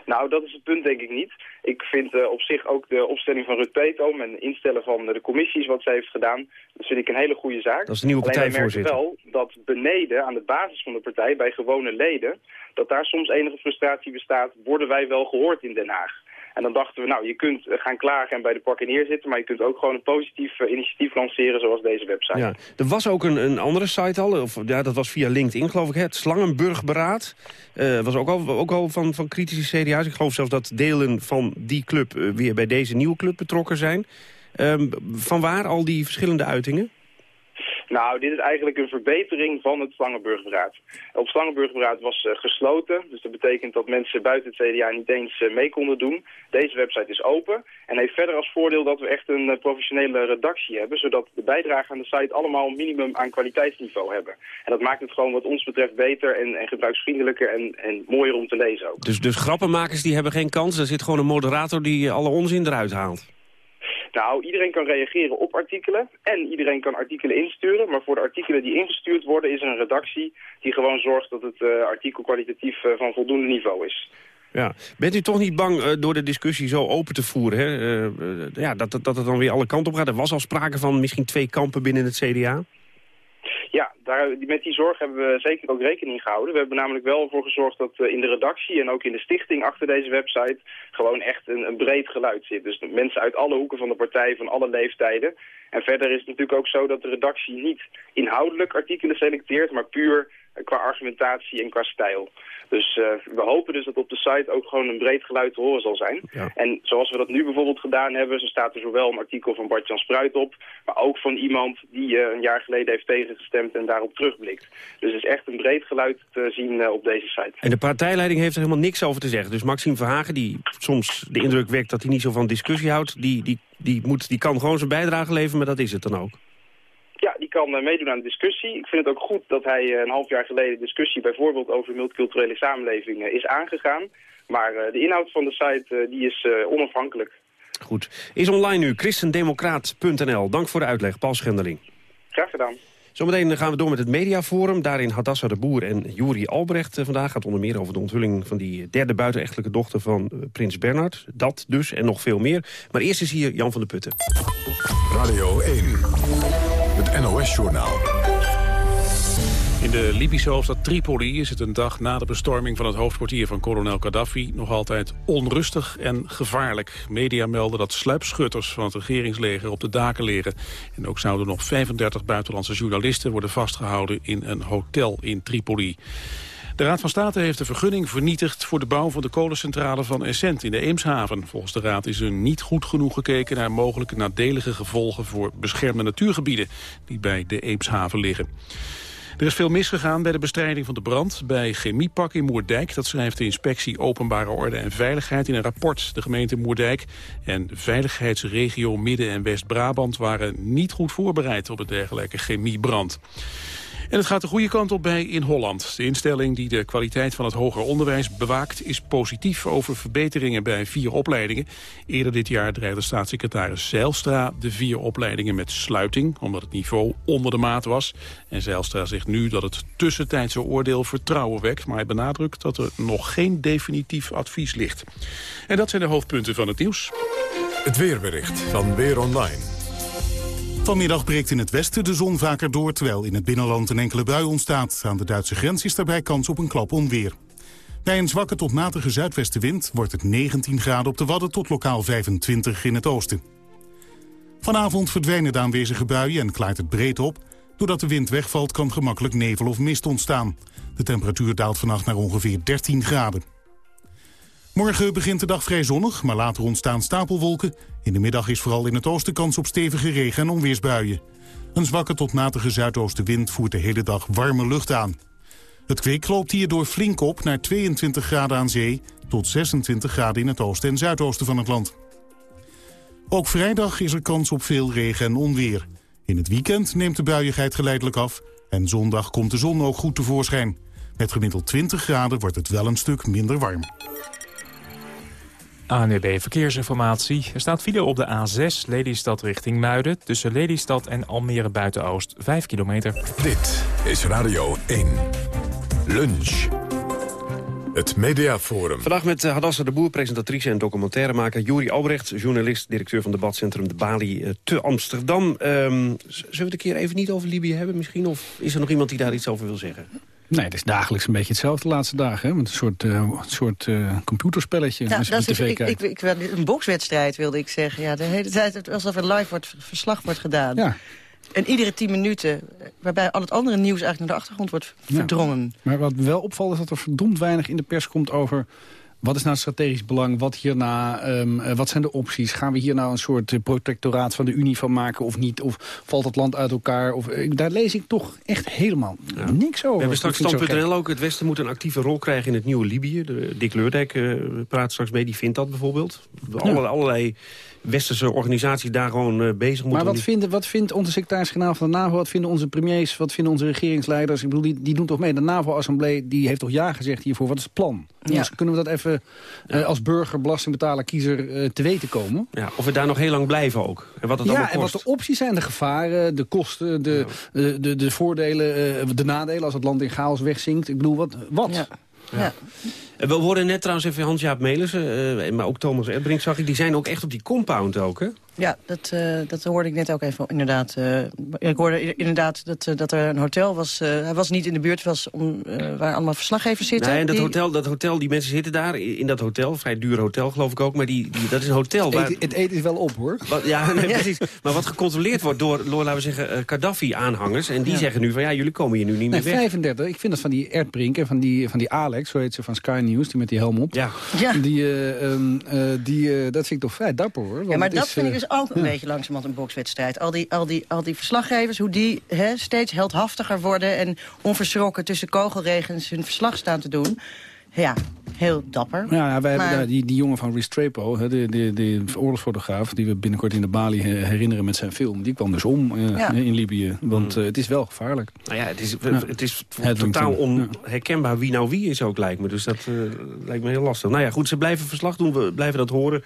Nou, dat is het punt denk ik niet. Ik vind op zich ook de opstelling van Rut Peetoom en instellen van de commissies wat zij heeft gedaan, dat vind ik een hele goede zaak. Dat is de nieuwe partijvoorzitter. Alleen wij merken wel dat beneden aan de basis van de partij, bij gewone leden, dat daar soms enige frustratie bestaat, worden wij wel gehoord in Den Haag. En dan dachten we, nou, je kunt gaan klagen en bij de pakken neerzitten... maar je kunt ook gewoon een positief uh, initiatief lanceren zoals deze website. Ja, er was ook een, een andere site al, of, ja, dat was via LinkedIn geloof ik, het Slangenburgberaad. Uh, was ook al, ook al van, van kritische CDA's. Ik geloof zelfs dat delen van die club weer bij deze nieuwe club betrokken zijn. Um, van waar al die verschillende uitingen? Nou, dit is eigenlijk een verbetering van het Slangenburgberaad. Op Slangenburgberaad was uh, gesloten, dus dat betekent dat mensen buiten het CDA niet eens uh, mee konden doen. Deze website is open en heeft verder als voordeel dat we echt een uh, professionele redactie hebben, zodat de bijdragen aan de site allemaal een minimum aan kwaliteitsniveau hebben. En dat maakt het gewoon wat ons betreft beter en, en gebruiksvriendelijker en, en mooier om te lezen ook. Dus, dus grappenmakers die hebben geen kans, er zit gewoon een moderator die alle onzin eruit haalt? Nou, iedereen kan reageren op artikelen en iedereen kan artikelen insturen. Maar voor de artikelen die ingestuurd worden is er een redactie die gewoon zorgt dat het uh, artikel kwalitatief uh, van voldoende niveau is. Ja. Bent u toch niet bang uh, door de discussie zo open te voeren? Hè? ja, dat, dat het dan weer alle kanten op gaat? Er was al sprake van misschien twee kampen binnen het CDA? Ja, daar, met die zorg hebben we zeker ook rekening gehouden. We hebben namelijk wel ervoor gezorgd dat in de redactie en ook in de stichting achter deze website gewoon echt een, een breed geluid zit. Dus mensen uit alle hoeken van de partij, van alle leeftijden. En verder is het natuurlijk ook zo dat de redactie niet inhoudelijk artikelen selecteert, maar puur qua argumentatie en qua stijl. Dus uh, we hopen dus dat op de site ook gewoon een breed geluid te horen zal zijn. Ja. En zoals we dat nu bijvoorbeeld gedaan hebben, zo staat er zowel een artikel van Bart-Jan Spruit op, maar ook van iemand die uh, een jaar geleden heeft tegengestemd en daarop terugblikt. Dus het is echt een breed geluid te zien uh, op deze site. En de partijleiding heeft er helemaal niks over te zeggen. Dus Maxime Verhagen, die soms de indruk wekt dat hij niet zo van discussie houdt, die, die, die, moet, die kan gewoon zijn bijdrage leveren, maar dat is het dan ook. Kan uh, meedoen aan de discussie. Ik vind het ook goed dat hij uh, een half jaar geleden discussie bijvoorbeeld over de multiculturele samenleving uh, is aangegaan. Maar de inhoud van de site die is onafhankelijk. Goed. Is online nu, christendemocraat.nl. Dank voor de uitleg, Paul Schendeling. Graag gedaan. Zometeen gaan we door met het mediaforum. Daarin Hadassa de Boer en Juri Albrecht vandaag. gaat onder meer over de onthulling van die derde buitenechtelijke dochter van prins Bernhard. Dat dus en nog veel meer. Maar eerst is hier Jan van der Putten. Radio 1. Het NOS-journaal. In de Libische hoofdstad Tripoli is het een dag na de bestorming van het hoofdkwartier van kolonel Gaddafi nog altijd onrustig en gevaarlijk. Media melden dat sluipschutters van het regeringsleger op de daken liggen. En ook zouden nog 35 buitenlandse journalisten worden vastgehouden in een hotel in Tripoli. De Raad van State heeft de vergunning vernietigd voor de bouw van de kolencentrale van Essent in de Eemshaven. Volgens de Raad is er niet goed genoeg gekeken naar mogelijke nadelige gevolgen voor beschermde natuurgebieden die bij de Eemshaven liggen. Er is veel misgegaan bij de bestrijding van de brand bij Chemiepak in Moerdijk. Dat schrijft de inspectie Openbare Orde en Veiligheid in een rapport. De gemeente Moerdijk en veiligheidsregio Midden- en West-Brabant waren niet goed voorbereid op een dergelijke chemiebrand. En het gaat de goede kant op bij in Holland. De instelling die de kwaliteit van het hoger onderwijs bewaakt... is positief over verbeteringen bij vier opleidingen. Eerder dit jaar dreigde staatssecretaris Zeilstra de vier opleidingen met sluiting... omdat het niveau onder de maat was. En Zeilstra zegt nu dat het tussentijdse oordeel vertrouwen wekt... maar hij benadrukt dat er nog geen definitief advies ligt. En dat zijn de hoofdpunten van het nieuws. Het weerbericht van Weer Online. Vanmiddag breekt in het westen de zon vaker door... terwijl in het binnenland een enkele bui ontstaat. Aan de Duitse grens is daarbij kans op een klap onweer. Bij een zwakke tot matige zuidwestenwind wordt het 19 graden op de Wadden... tot lokaal 25 in het oosten. Vanavond verdwijnen de aanwezige buien en klaart het breed op. Doordat de wind wegvalt kan gemakkelijk nevel of mist ontstaan. De temperatuur daalt vannacht naar ongeveer 13 graden. Morgen begint de dag vrij zonnig, maar later ontstaan stapelwolken. In de middag is vooral in het oosten kans op stevige regen- en onweersbuien. Een zwakke tot matige zuidoostenwind voert de hele dag warme lucht aan. Het kwik loopt hierdoor flink op naar 22 graden aan zee... tot 26 graden in het oosten en zuidoosten van het land. Ook vrijdag is er kans op veel regen en onweer. In het weekend neemt de buiigheid geleidelijk af... en zondag komt de zon ook goed tevoorschijn. Met gemiddeld 20 graden wordt het wel een stuk minder warm. ANWB Verkeersinformatie. Er staat file op de A6 Lelystad richting Muiden... tussen Lelystad en Almere Buiten-Oost, 5 kilometer. Dit is Radio 1. Lunch. Het Mediaforum. Vandaag met uh, Hadassa de Boer, presentatrice en documentairemaker... Juri Albrecht, journalist, directeur van debatcentrum De Bali uh, te Amsterdam. Um, zullen we het een keer even niet over Libië hebben misschien? Of is er nog iemand die daar iets over wil zeggen? Nee, het is dagelijks een beetje hetzelfde de laatste dagen. Hè? Met een soort, uh, een soort uh, computerspelletje. Dat is, ik, ik, ik, een bokswedstrijd wilde ik zeggen. Ja, de hele tijd alsof er live wordt, verslag wordt gedaan. Ja. En iedere tien minuten, waarbij al het andere nieuws eigenlijk naar de achtergrond wordt verdrongen. Ja. Maar wat wel opvalt is dat er verdomd weinig in de pers komt over... Wat is nou strategisch belang? Wat, hierna, um, wat zijn de opties? Gaan we hier nou een soort uh, protectoraat van de Unie van maken of niet? Of valt het land uit elkaar? Of, uh, daar lees ik toch echt helemaal ja. niks over. We hebben straks stand.nl ook. Het Westen moet een actieve rol krijgen in het nieuwe Libië. De, Dick Leurdijk praat straks mee, die vindt dat bijvoorbeeld. Alle, ja. Allerlei westerse organisaties daar gewoon uh, bezig moeten. Maar wat, vinden, wat vindt onze secretaris-generaal van de NAVO, wat vinden onze premiers, wat vinden onze regeringsleiders? Ik bedoel, die, die doen toch mee. De NAVO-assemblee die heeft toch ja gezegd hiervoor. Wat is het plan? Ja. Dus kunnen we dat even uh, als burger, belastingbetaler, kiezer uh, te weten komen? Ja, of we daar nog heel lang blijven ook. En wat het ja, allemaal kost. en wat de opties zijn, de gevaren, de kosten, de, ja. de, de, de, voordelen, de nadelen als het land in chaos wegzinkt. Ik bedoel, wat? wat? Ja. Eh, We hoorden net trouwens even Hans-Jaap Melissen, eh, maar ook Thomas Erdbrink zag ik. Die zijn ook echt op die compound ook, hè? Ja, dat, eh, dat hoorde ik net ook even inderdaad. eh, ik hoorde inderdaad dat, eh, dat er een hotel was. eh, hij was niet in de buurt, was om, eh, waar allemaal verslaggevers zitten. Nee, en dat Die- hotel, dat hotel, die mensen zitten daar in dat hotel. Vrij duur hotel, geloof ik ook. Maar die, die, dat is een hotel waar... Het, het eten is wel op, hoor. Wat, ja, nee, precies. Maar wat gecontroleerd wordt door, door laten we zeggen, eh, Gaddafi-aanhangers. En die Ja. zeggen nu van, ja, jullie komen hier nu niet Nee, meer weg. 35. Ik vind dat van die Erdbrink en van die, van die Alex, zo heet ze van Sky News, die met die helm op. Ja. Die, eh, ehm, eh, die, eh, dat vind ik toch vrij dapper, hoor. Want Ja, maar dat is, vind ik dus ook een ja. beetje langzamerhand een bokswedstrijd. Al die, al die, al die verslaggevers, hoe die hè, steeds heldhaftiger worden... en onverschrokken tussen kogelregens hun verslag staan te doen. Ja, heel dapper. Ja, ja, wij hebben Maar- daar die, die jongen van Restrepo, hè, de, de, de oorlogsfotograaf... die we binnenkort in de Bali he- herinneren met zijn film... die kwam dus om eh, Ja. in Libië. Want eh, het is wel gevaarlijk. Nou ja, het is, Ja. het is Het totaal onherkenbaar wie nou wie is ook, lijkt me. Dus dat eh, lijkt me heel lastig. Nou ja, goed, ze blijven verslag doen, we blijven dat horen.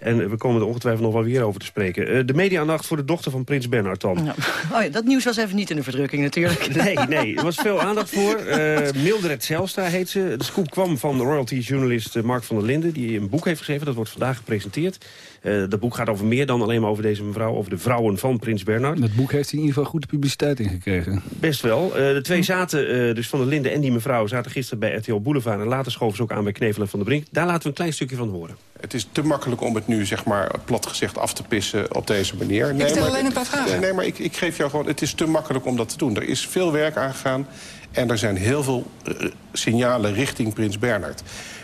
En we komen er ongetwijfeld nog wel weer over te spreken. Eh, de media-aandacht voor de dochter van prins Bernhard dan. Ja. Oh ja, dat nieuws was even niet in de verdrukking natuurlijk. Nee, nee, er was veel aandacht voor. Eh, Mildred Zelstra heet ze. De scoop kwam van de royalty-journalist eh, Mark van der Linden... die een boek heeft geschreven, dat wordt vandaag gepresenteerd. Eh, dat boek gaat over meer dan alleen maar over deze mevrouw... over de vrouwen van prins Bernhard. Het boek heeft in ieder geval goede publiciteit ingekregen. Best wel. Eh, de twee zaten, eh, dus Van der Linden en die mevrouw... zaten gisteren bij RTL Boulevard... en later schoven ze ook aan bij Knevel en Van der Brink. Daar laten we een klein stukje van horen. Het is te makkelijk om het nu, zeg maar, plat gezegd af te pissen op deze manier. Ik stel maar, alleen een paar vragen. Nee, nee maar ik, ik geef jou gewoon... Het is te makkelijk om dat te doen. Er is veel werk aangegaan. En er zijn heel veel eh, signalen richting Prins Bernhard.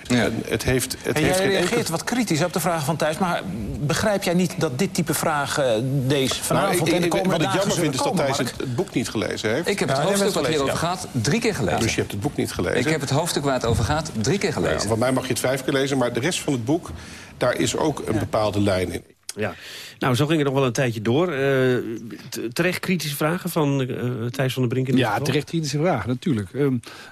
En het heeft, het En heeft jij reageert enkel... wat kritisch op de vragen van Thijs. Maar begrijp jij niet dat dit type vragen deze vanavond Nou, ik- en de ik- komende wat ik jammer vind is dat Thijs het, het boek niet gelezen heeft. Ik heb het hoofdstuk wat we hierover gelezen, gaat drie keer gelezen. Dus je hebt het boek niet gelezen. Ik heb het hoofdstuk waar het over gaat drie keer gelezen. Ja, van mij mag je het vijf keer lezen, maar de rest van het boek... daar is ook een bepaalde lijn in. Ja, nou, zo ging het nog wel een tijdje door. Eh, terecht kritische vragen van eh, Thijs van der Brink in dit Ja, geval? terecht kritische vraag, natuurlijk.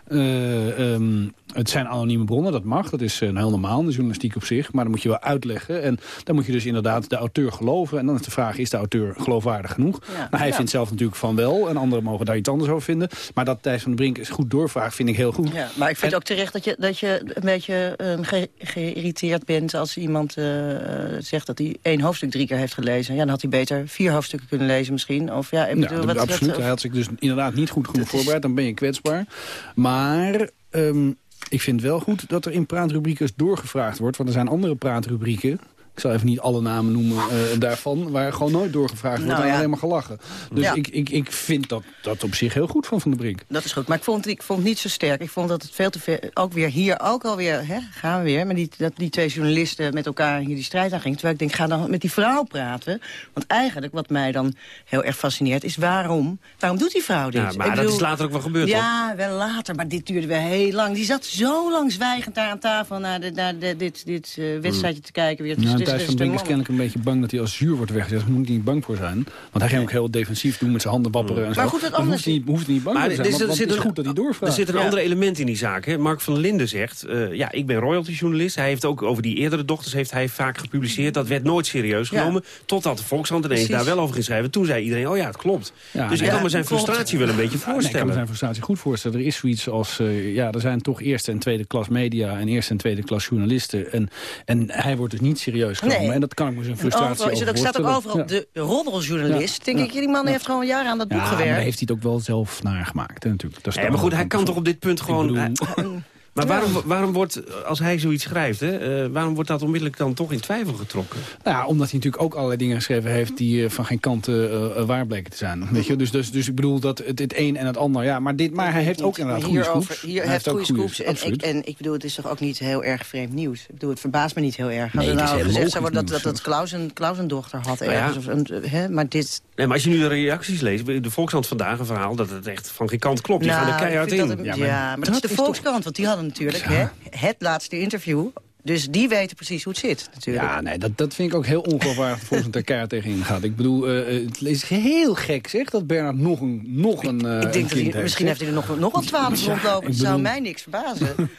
Ehm, het zijn anonieme bronnen, dat mag. Dat is uh, heel normaal in de journalistiek op zich. Maar dan moet je wel uitleggen. En dan moet je dus inderdaad de auteur geloven. En dan is de vraag, is de auteur geloofwaardig genoeg? Nou, hij Ja. vindt zelf natuurlijk van wel. En anderen mogen daar iets anders over vinden. Maar dat Thijs van der Brink eens goed doorvraagt, vind ik heel goed. Ja, maar ik vind En- ook terecht dat je, dat je een beetje ge- geïrriteerd bent... als iemand eh, eh, zegt dat hij één hoofdstuk drie keer heeft gelezen. Ja, dan had hij beter vier hoofdstukken kunnen lezen misschien. Of, ja, ik bedoel, dat- wat- absoluut. wat- Hij had zich dus inderdaad niet goed genoeg voorbereid. Dan ben je kwetsbaar. Maar ehm, ik vind wel goed dat er in praatrubrieken doorgevraagd wordt. Want er zijn andere praatrubrieken... Ik zal even niet alle namen noemen eh, daarvan... waar gewoon nooit doorgevraagd wordt Nou en ja. alleen maar gelachen. Dus Ja. ik, ik, ik vind dat, dat op zich heel goed van Van der Brink. Dat is goed, maar ik vond, het- ik vond het niet zo sterk. Ik vond dat het veel te veel... Ook weer hier, ook alweer, hè, gaan we weer... maar die, dat die twee journalisten met elkaar hier die strijd aangingen. Terwijl ik denk, ga dan met die vrouw praten. Want eigenlijk, wat mij dan heel erg fascineert... is waarom, waarom doet die vrouw dit? Ja, maar Ik dat is later ook wel gebeurd, Ja, wel later, maar dit duurde wel heel lang. Die zat zo lang zwijgend daar aan tafel... naar, de, naar de, dit, dit eh, wedstrijdje te kijken. Weer. Ja, Dus- en dus- Thijs dus van Brink is kennelijk een beetje bang dat hij als zuur wordt weggezet. Daar moet hij niet bang voor zijn. Want hij ging ook heel defensief doen met zijn handen wapperen en zo. Maar goed, Dan anders- hoeft hij, niet- hoeft hij niet bang Maar te er zijn. zit- Want, want zit het is een- goed dat hij doorvraagt. Er zit een Ja. ander element in die zaak. Hè. Mark van Linden zegt, eh, ja, ik ben royalty-journalist. Hij heeft ook over die eerdere dochters heeft hij vaak gepubliceerd. Dat werd nooit serieus Ja. genomen. Totdat de Volkshand ineens Precies. daar wel over ging schrijven. Toen zei iedereen, oh ja, het klopt. Ja, dus ik kan ja, me zijn klopt. frustratie wel een beetje Ja, nee, ik kan me voorstellen. zijn frustratie goed voorstellen. Er is zoiets als, eh, ja, er zijn toch eerste en tweede klas media... en eerste en tweede klas journalisten. En, en hij wordt dus niet serieus Nee. En dat kan ik me En frustratie overal is het ook, over staat ook overal Ja. de roddeljournalist. Denk Ja. ik, die man heeft gewoon jaren aan dat boek Ja, maar gewerkt. daar heeft hij het ook wel zelf naar gemaakt, hè, natuurlijk. Dat is Ja, de maar goed, hij kan toch op dit punt gewoon... maar waarom, waarom wordt, als hij zoiets schrijft, hè, eh, waarom wordt dat onmiddellijk dan toch in twijfel getrokken? Nou ja, omdat hij natuurlijk ook allerlei dingen geschreven heeft... die eh, van geen kant eh, eh, waar bleken te zijn. Weet je? Dus, dus, dus ik bedoel dat het, het een en het ander... Ja, maar, dit, maar hij heeft ook inderdaad goede Hierover- scoops. Hier Hij heeft ook goede scoops. En ik, absoluut. en ik bedoel, het is toch ook niet heel erg vreemd nieuws. Ik bedoel, het verbaast me niet heel erg. Nee, Had er het is nou gezegd zou worden dat, dat, nieuws dat Klaus, een, Klaus een dochter had Nou ja. ergens. Of een, hè, maar dit... Nee, maar als je nu de reacties leest, de Volkshand vandaag een verhaal dat het echt van geen kant klopt. Die Nou, gaan er keihard in. dat een- ja, maar, dat is de Volkskrant, want die hadden natuurlijk hè, het laatste interview. Dus die weten precies hoe het zit, natuurlijk. Ja, nee, dat, dat vind ik ook heel ongeloofwaardig volgens een keihard tegenin gaat. Ik bedoel, eh, het is heel gek zeg, dat Bernard nog een, nog een, eh, ik een denk dat misschien heeft hij er nog, nog wel twaalf Ja, rondlopen. Dat zou mij niks verbazen.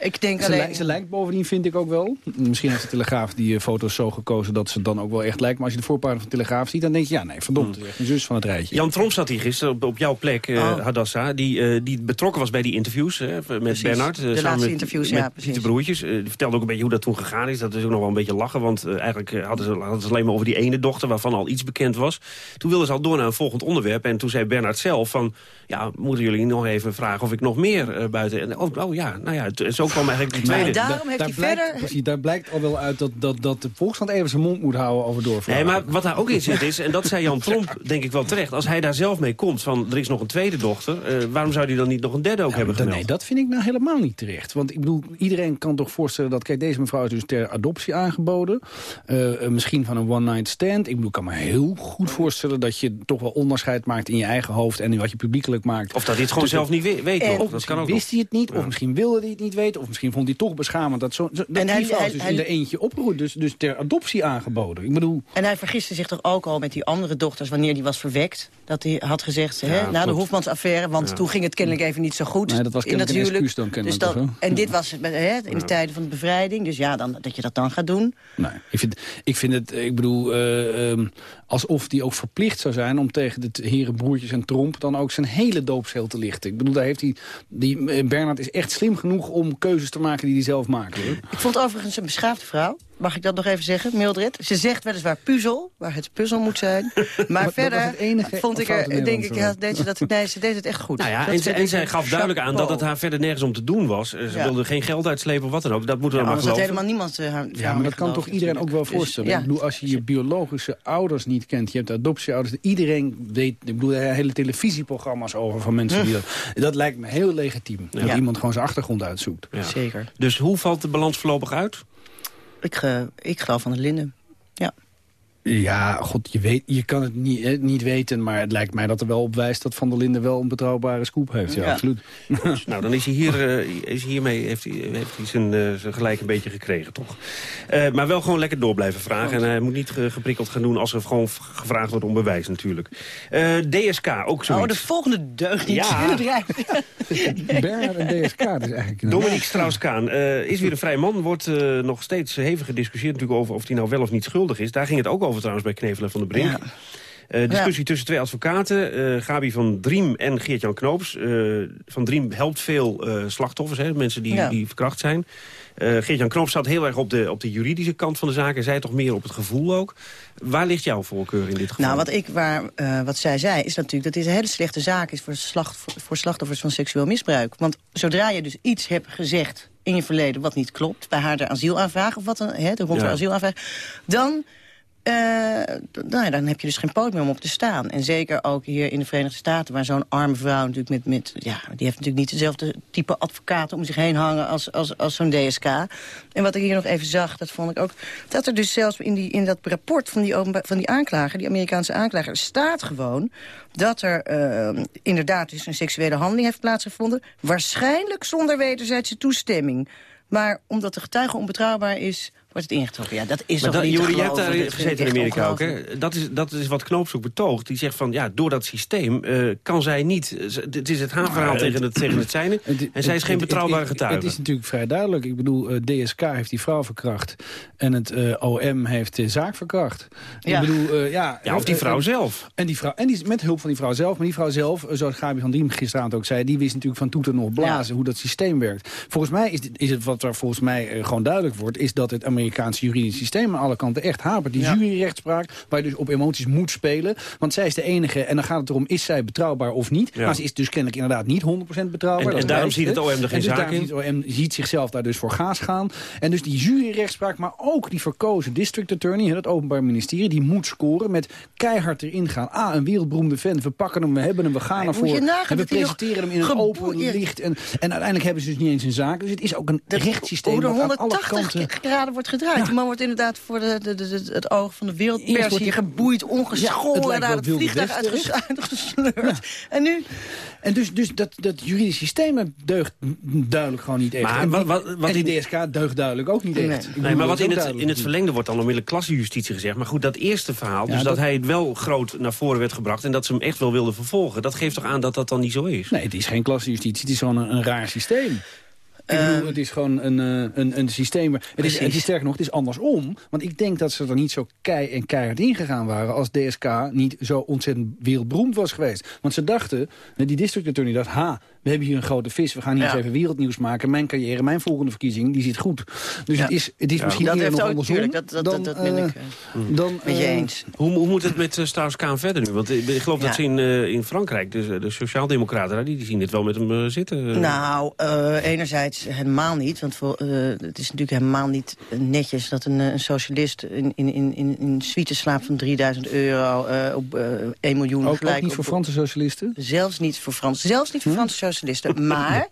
Ik denk Ze, alleen... lijkt, ze lijkt bovendien, vind ik ook wel. Misschien heeft de Telegraaf die eh, foto's zo gekozen dat ze dan ook wel echt lijkt. Maar als je de voorpagina van de Telegraaf ziet, dan denk je... ja, nee, verdomd, Hmm. echt een zus van het rijtje. Jan Tromp zat hier gisteren op, op jouw plek, eh Oh. Hadassa. Die, eh, die betrokken was bij die interviews hè, met Precies. Bernard. De samen laatste met, interviews, met ja, precies. Pieter Broertjes. Die vertelde ook een beetje hoe dat toen gegaan is. Dat is ook nog wel een beetje lachen. Want eigenlijk hadden, ze, hadden ze alleen maar over die ene dochter... waarvan al iets bekend was. Toen wilden ze al door naar een volgend onderwerp. En toen zei Bernard zelf van... ja, moeten jullie nog even vragen of ik nog meer buiten... En, oh, oh ja, nou ja, zo kwam eigenlijk die tweede. daarom heeft daar hij blijkt, verder- Precies, daar blijkt al wel uit dat, dat, dat de Volkskrant even zijn mond moet houden over doorvragen. Nee, maar wat daar ook in zit is, en dat zei Jan Tromp denk ik wel terecht... als hij daar zelf mee komt van er is nog een tweede dochter... eh, waarom zou hij dan niet nog een derde ook hebben gemeld? Nee, dat vind ik nou helemaal niet terecht. Want ik bedoel, iedereen kan toch voorstellen dat... kijk, deze mevrouw is dus ter adoptie aangeboden. Eh, eh, misschien van een one-night stand. Ik bedoel, ik kan me heel goed voorstellen... dat je toch wel onderscheid maakt in je eigen hoofd... en in wat je publiekelijk maakt. Of dat hij het gewoon zelf niet we- weet. Of Dat misschien kan ook wist hij het niet, of misschien wilde hij het niet weten... of misschien vond hij toch beschamend dat, zo, dat En hij- hij- dus hij- in de eentje opgeroeid. Dus, dus ter adoptie aangeboden. Ik bedoel... En hij vergiste zich toch ook al met die andere dochters wanneer die was verwekt. Dat hij had gezegd, hè, na de. Hofmansaffaire, want Ja. toen ging het kennelijk even niet zo goed. Nee, dat was in dat kennelijk een huwelijk. dan dus kennelijk, zo? En dit was hè, in de tijden van de bevrijding. Dus ja, dan, dat je dat dan gaat doen. Nee, ik vind, ik vind het, ik bedoel, eh, ehm, alsof die ook verplicht zou zijn... om tegen de heren Broertjes en Tromp dan ook zijn hele doopsheel te lichten. Ik bedoel, daar heeft hij, die, eh, Bernard is echt slim genoeg om keuzes te maken die hij zelf maakt. Hoor. Ik vond overigens een beschaafde vrouw. Mag ik dat nog even zeggen, Mildred? Ze zegt weliswaar puzzel, waar het puzzel moet zijn. Maar verder het enige vond ik er, denk ik, ja, deed ze, dat, nee, ze deed het echt goed. Nou ja, Dat en, vind zij- en gaf duidelijk aan dat het haar verder nergens om te doen was. Eh, Ze Ja. wilde geen geld uitslepen of wat dan ook. Dat moeten we maar anders had geloven. helemaal niemand uh, haar Ja, maar dat kan toch iedereen ook wel voorstellen. ja. Ik bedoel, als je je biologische ouders niet kent, je hebt adoptieouders, iedereen weet, ik bedoel, er zijn hele televisieprogramma's over van mensen die dat, dat lijkt me heel legitiem. Dat iemand gewoon zijn achtergrond uitzoekt. Ja. Zeker. Dus hoe valt de balans voorlopig uit? Ik, eh, ik geloof van het linnen. Ja. Ja, god, je, weet, je kan het niet, eh, niet weten, maar het lijkt mij dat er wel op wijst dat Van der Linden wel een betrouwbare scoop heeft. Ja, Ja. absoluut. nou, dan is hij hier, eh, is hij hiermee heeft hij, heeft hij zijn, eh, zijn gelijk een beetje gekregen, toch? Eh, maar wel gewoon lekker door blijven vragen. En hij moet niet ge- geprikkeld gaan doen als er gewoon gevraagd wordt om bewijs natuurlijk. Eh, DSK, ook zoiets. Oh, de volgende deugd niet Ja. in het bedrijf. Bernard en DSK, is eigenlijk... Dominique Strauss-Kaan eh, is weer een vrij man. Wordt nog steeds hevig gediscussieerd natuurlijk over of hij nou wel of niet schuldig is. Daar ging het ook over trouwens bij Knevelen van de Brink. Ja. Eh, discussie tussen twee advocaten, eh, Gabi van Driem en Geert-Jan Knoops. Eh, van Driem helpt veel slachtoffers, hè, mensen die, Ja. die verkracht zijn. Geert-Jan Knoops zat heel erg op de, op de juridische kant van de zaak... en zij toch meer op het gevoel ook. Waar ligt jouw voorkeur in dit geval? Nou, wat, ik, waar, wat zij zei, is natuurlijk dat dit een hele slechte zaak is... voor, slacht, voor, slachtoffers van seksueel misbruik. Want zodra je dus iets hebt gezegd in je verleden wat niet klopt... bij haar de asielaanvraag of wat dan, hè, de rond Ja. haar asielaanvraag... dan d- nou ja, dan heb je dus geen poot meer om op te staan. En zeker ook hier in de Verenigde Staten... waar zo'n arme vrouw natuurlijk met... met ja, die heeft natuurlijk niet dezelfde type advocaten om zich heen hangen... als, als, als zo'n DSK. En wat ik hier nog even zag, dat vond ik ook... dat er dus zelfs in, die, in dat rapport van die, openba- van die aanklager... die Amerikaanse aanklager, staat gewoon... dat er eh, inderdaad dus een seksuele handeling heeft plaatsgevonden... waarschijnlijk zonder wederzijdse toestemming... Maar omdat de getuige onbetrouwbaar is, wordt het ingetrokken. Ja, dat is Maar toch dat, niet te Juri, je hebt daar gezeten in Amerika ook, hè? Dat is, dat is wat Knoops ook betoogt. Die zegt van, ja, door dat systeem eh, kan zij niet... Het is het haar verhaal tegen het, tegen het zijne. En zij is geen betrouwbare getuige. Het is natuurlijk vrij duidelijk. Ik bedoel, eh, DSK heeft die vrouw verkracht. En het eh, OM heeft de zaak verkracht. Ja. Ik bedoel, eh, ja, Ja, of die vrouw zelf. En, die vrouw, en die, met hulp van die vrouw zelf. Maar die vrouw zelf, zoals Gabi van Diem gisteravond ook zei... die wist natuurlijk van toeten nog blazen hoe dat systeem werkt. Volgens mij is, dit- is het wat er volgens mij gewoon duidelijk wordt... is dat het Amerikaanse juridische systeem aan alle kanten echt hapert. Die Ja. juryrechtspraak, waar je dus op emoties moet spelen. Want zij is de enige, en dan gaat het erom... is zij betrouwbaar of niet? Ja. Maar ze is dus kennelijk inderdaad niet 100% betrouwbaar. En- Dat en daarom ziet het. OM er geen En dus zaak daarom in. ziet het OM ziet zichzelf daar dus voor gaas gaan. En dus die juryrechtspraak, maar ook die verkozen district attorney... hè, het openbaar ministerie, die moet scoren met keihard erin gaan. Ah, een wereldberoemde vent, we pakken hem, we hebben hem, we gaan ervoor. En we dat presenteren hem in een geboeid- open licht. En, en uiteindelijk hebben ze dus niet eens een zaak. Dus het is ook een rechtssysteem Hoe wat aan alle 180 kanten... graden wordt gedraaid. Die man wordt inderdaad voor de, de, de- de- het oog van de wereldpers wordt hier hij- geboeid, Ja, het ongeschoren, wel het vliegtuig uitges- uitgesleurd. En nu... En dus, dus dat, dat juridische systeem deugt duidelijk gewoon niet echt. Maar en wat- die, wat- wat en die in- DSK deugt duidelijk ook niet echt. Nee. Maar wat in het, in het verlengde wordt dan onmiddellijk klassejustitie gezegd. Maar goed, dat eerste verhaal, Ja, dus dat, dat- hij het wel groot naar voren werd gebracht... en dat ze hem echt wel wilden vervolgen, dat geeft toch aan dat dat dan niet zo is? Nee, het is geen klassejustitie, het is gewoon een, een raar systeem. Ik bedoel, Ehm. het is gewoon een, eh, een, een systeem. Het is, het is sterker nog, het is andersom. Want ik denk dat ze er niet zo kei en keihard ingegaan waren... als DSK niet zo ontzettend wereldberoemd was geweest. Want ze dachten, die district attorney dacht... ha, we hebben hier een grote vis, we gaan hier Ja. eens even wereldnieuws maken. Mijn carrière, mijn volgende verkiezing, die zit goed. Dus het is, het is Ja. misschien Dat eerder nog ook, andersom. tuurlijk, dat- dat- dan, dat- dat ben eh, ik, eh, dan, met je eh, eens. Hoe, hoe moet het met uh, Strauss-Kaan verder nu? Want ik, ik geloof Ja. dat ze in, eh, in Frankrijk, dus, de Sociaaldemocraten... die, die zien het wel met hem zitten. Nou, eh, enerzijds helemaal niet. Want voor, het is natuurlijk helemaal niet netjes dat een, een socialist in, in, in, in een suite slaapt van 3000 euro eh, op eh 1 miljoen. ook, gelijk ook niet op- voor Franse socialisten? Zelfs niet voor Frans, zelfs niet voor Franse socialisten. Maar,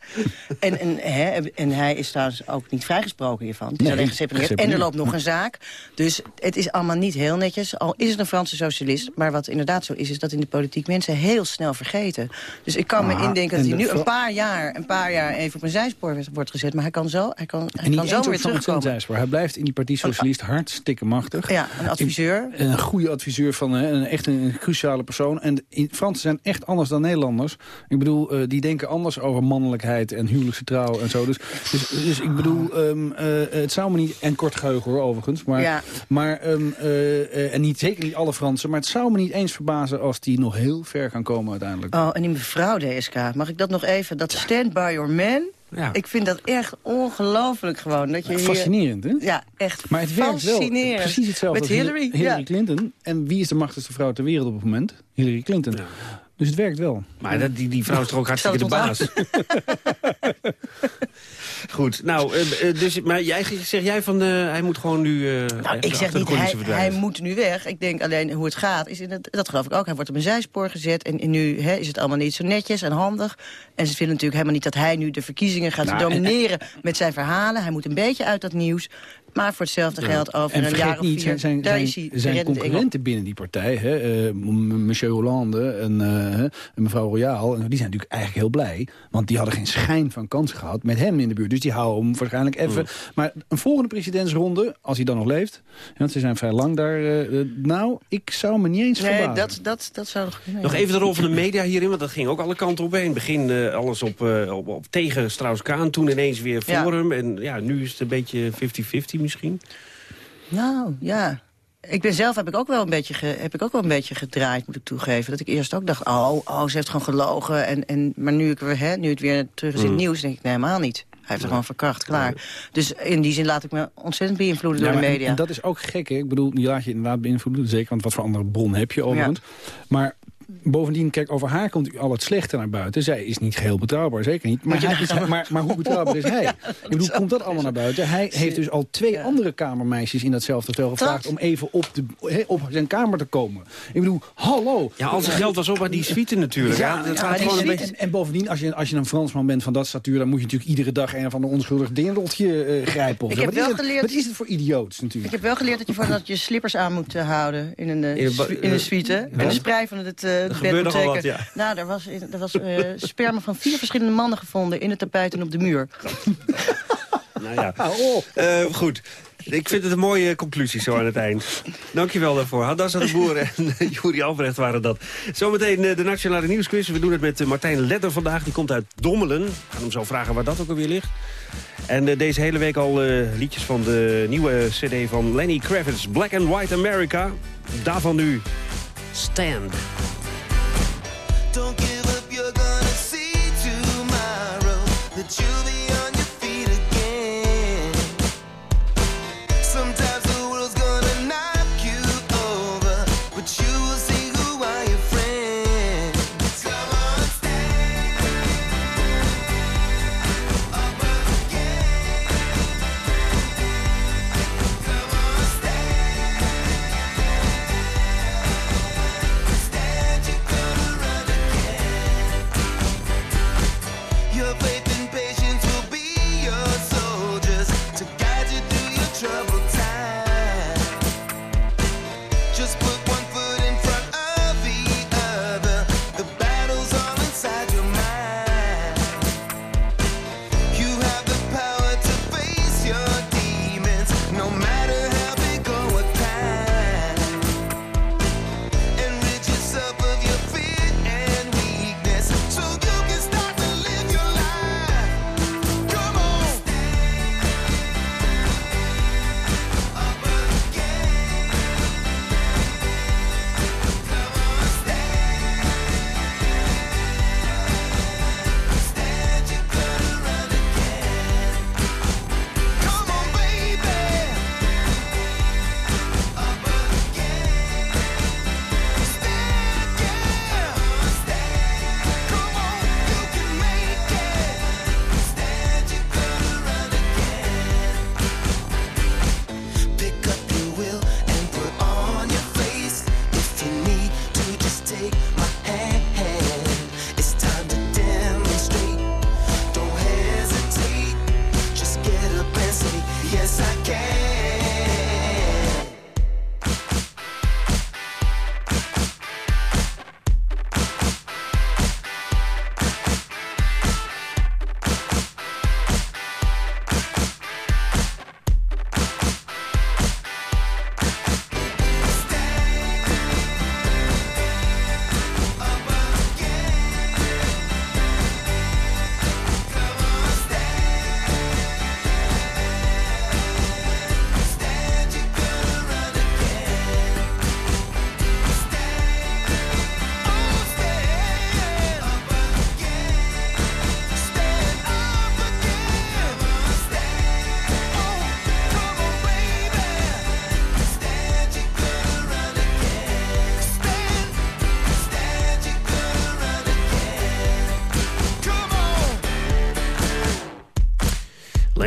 en, en, hè, en hij is trouwens ook niet vrijgesproken hiervan. Het is Nee, alleen gesepareerd. En er loopt nog een zaak. Dus het is allemaal niet heel netjes. Al is het een Franse socialist. Maar wat inderdaad zo is, is dat in de politiek mensen heel snel vergeten. Dus ik kan me Ah, indenken en dat hij nu een paar jaar, een paar jaar even op een zijspoor wordt gezet. Maar hij kan zo, hij kan, hij En kan zo weer terugkomen. Hij blijft in die partij socialist hartstikke machtig. Ja, een adviseur. Een goede adviseur van een, echt een, een cruciale persoon. En in Fransen zijn echt anders dan Nederlanders. Ik bedoel, eh, die denken anders over mannelijkheid en huwelijkse trouw en zo. Dus, dus, dus ik bedoel, ehm, eh, het zou me niet... En kort geheugen hoor, overigens. Maar, Ja. maar ehm, eh, eh, en niet, zeker niet alle Fransen. Maar het zou me niet eens verbazen als die nog heel ver gaan komen uiteindelijk. Oh, en die mevrouw DSK, mag ik dat nog even? Dat stand by your man. Ja. Ik vind dat echt ongelooflijk gewoon. Dat je hier- Fascinerend, hè? Ja, echt Maar het werkt wel. Precies hetzelfde Met als Hillary. Hillary ja. Clinton. En wie is de machtigste vrouw ter wereld op het moment? Hillary Clinton. Dus het werkt wel. Maar dat, die, die vrouw is toch ook hartstikke de baas? Goed, nou, eh, eh, dus, maar jij, zeg jij van, eh, hij moet gewoon nu eh Nou, ik zeg niet, hij, hij moet nu weg. Ik denk alleen hoe het gaat, is in het, dat geloof ik ook. Hij wordt op een zijspoor gezet en, en nu hè, is het allemaal niet zo netjes en handig. En ze vinden natuurlijk helemaal niet dat hij nu de verkiezingen gaat Nou, en- domineren met zijn verhalen. Hij moet een beetje uit dat nieuws. Maar voor hetzelfde geld over en een jaar of niet, vier, zijn, zijn, daar zijn, concurrenten binnen die partij, hè, eh, m- monsieur Hollande en, eh, hè, en mevrouw Royaal, en die zijn natuurlijk eigenlijk heel blij, want die hadden geen schijn van kans gehad met hem in de buurt. Dus die houden hem waarschijnlijk even. Maar een volgende presidentsronde, als hij dan nog leeft, want ze zijn vrij lang daar, eh, eh, nou, ik zou me niet eens Nee, verbazen. dat, dat, dat zou nog even de rol van de media hierin, want dat ging ook alle kanten op. In het begin eh, alles op, eh, op, op tegen Strauss-Kaan, toen ineens weer voor Ja. hem. En ja, nu is het een beetje 50-50 misschien. Nou, ja. Ik ben zelf heb ik ook wel een beetje ge- heb ik ook wel een beetje gedraaid, moet ik toegeven. Dat ik eerst ook dacht, oh, oh ze heeft gewoon gelogen. En, en, maar nu, ik, weer, hè, nu het weer terug is in het Mm. nieuws, denk ik, nee, helemaal niet. Hij heeft er gewoon verkracht, klaar. Dus in die zin laat ik me ontzettend beïnvloeden Ja, door de en- media. En dat is ook gek, hè? Ik bedoel, je laat je inderdaad beïnvloeden. Zeker, want wat voor andere bron heb je overigens. Maar bovendien, kijk, over haar komt al het slechte naar buiten. Zij is niet geheel betrouwbaar, zeker niet. Maar, hij is, maar, maar hoe betrouwbaar is hij? Ik bedoel, komt dat allemaal naar buiten? Hij heeft dus al twee andere kamermeisjes in datzelfde hotel gevraagd... om even op, de, hè, op zijn kamer te komen. Ik bedoel, hallo. Ja, al zijn geld was op aan die suite natuurlijk. Ja, dat gaat maar gewoon een die- beetje... en, en bovendien, als je, als je een Fransman bent van dat statuur... dan moet je natuurlijk iedere dag een of ander onschuldig dingeltje eh, grijpen. Of Ik zo. heb wat, is wel het, geleerd- wat is het voor idioots Ik natuurlijk? heb wel geleerd dat je voordat je slippers aan moet eh, houden in een, eh, In een in suite. En Ja. de sprei van het, gebeurt moet nogal wat, ja. Nou, er was, er was eh, sperma van vier verschillende mannen gevonden in het tapijt en op de muur. Nou ja. Eh, goed. Ik vind het een mooie conclusie zo aan het eind. Dankjewel daarvoor. Hadassa de Boer en eh, Juri Albrecht waren dat. Zometeen eh, de Nationale Nieuwsquiz. We doen het met eh, Martijn Ledder vandaag. Die komt uit Dommelen. We gaan hem zo vragen waar dat ook alweer ligt. En eh, deze hele week al eh, liedjes van de nieuwe cd van Lenny Kravitz. Black and White America. Daarvan nu Stand. Don't give up, you're gonna see tomorrow that you'll be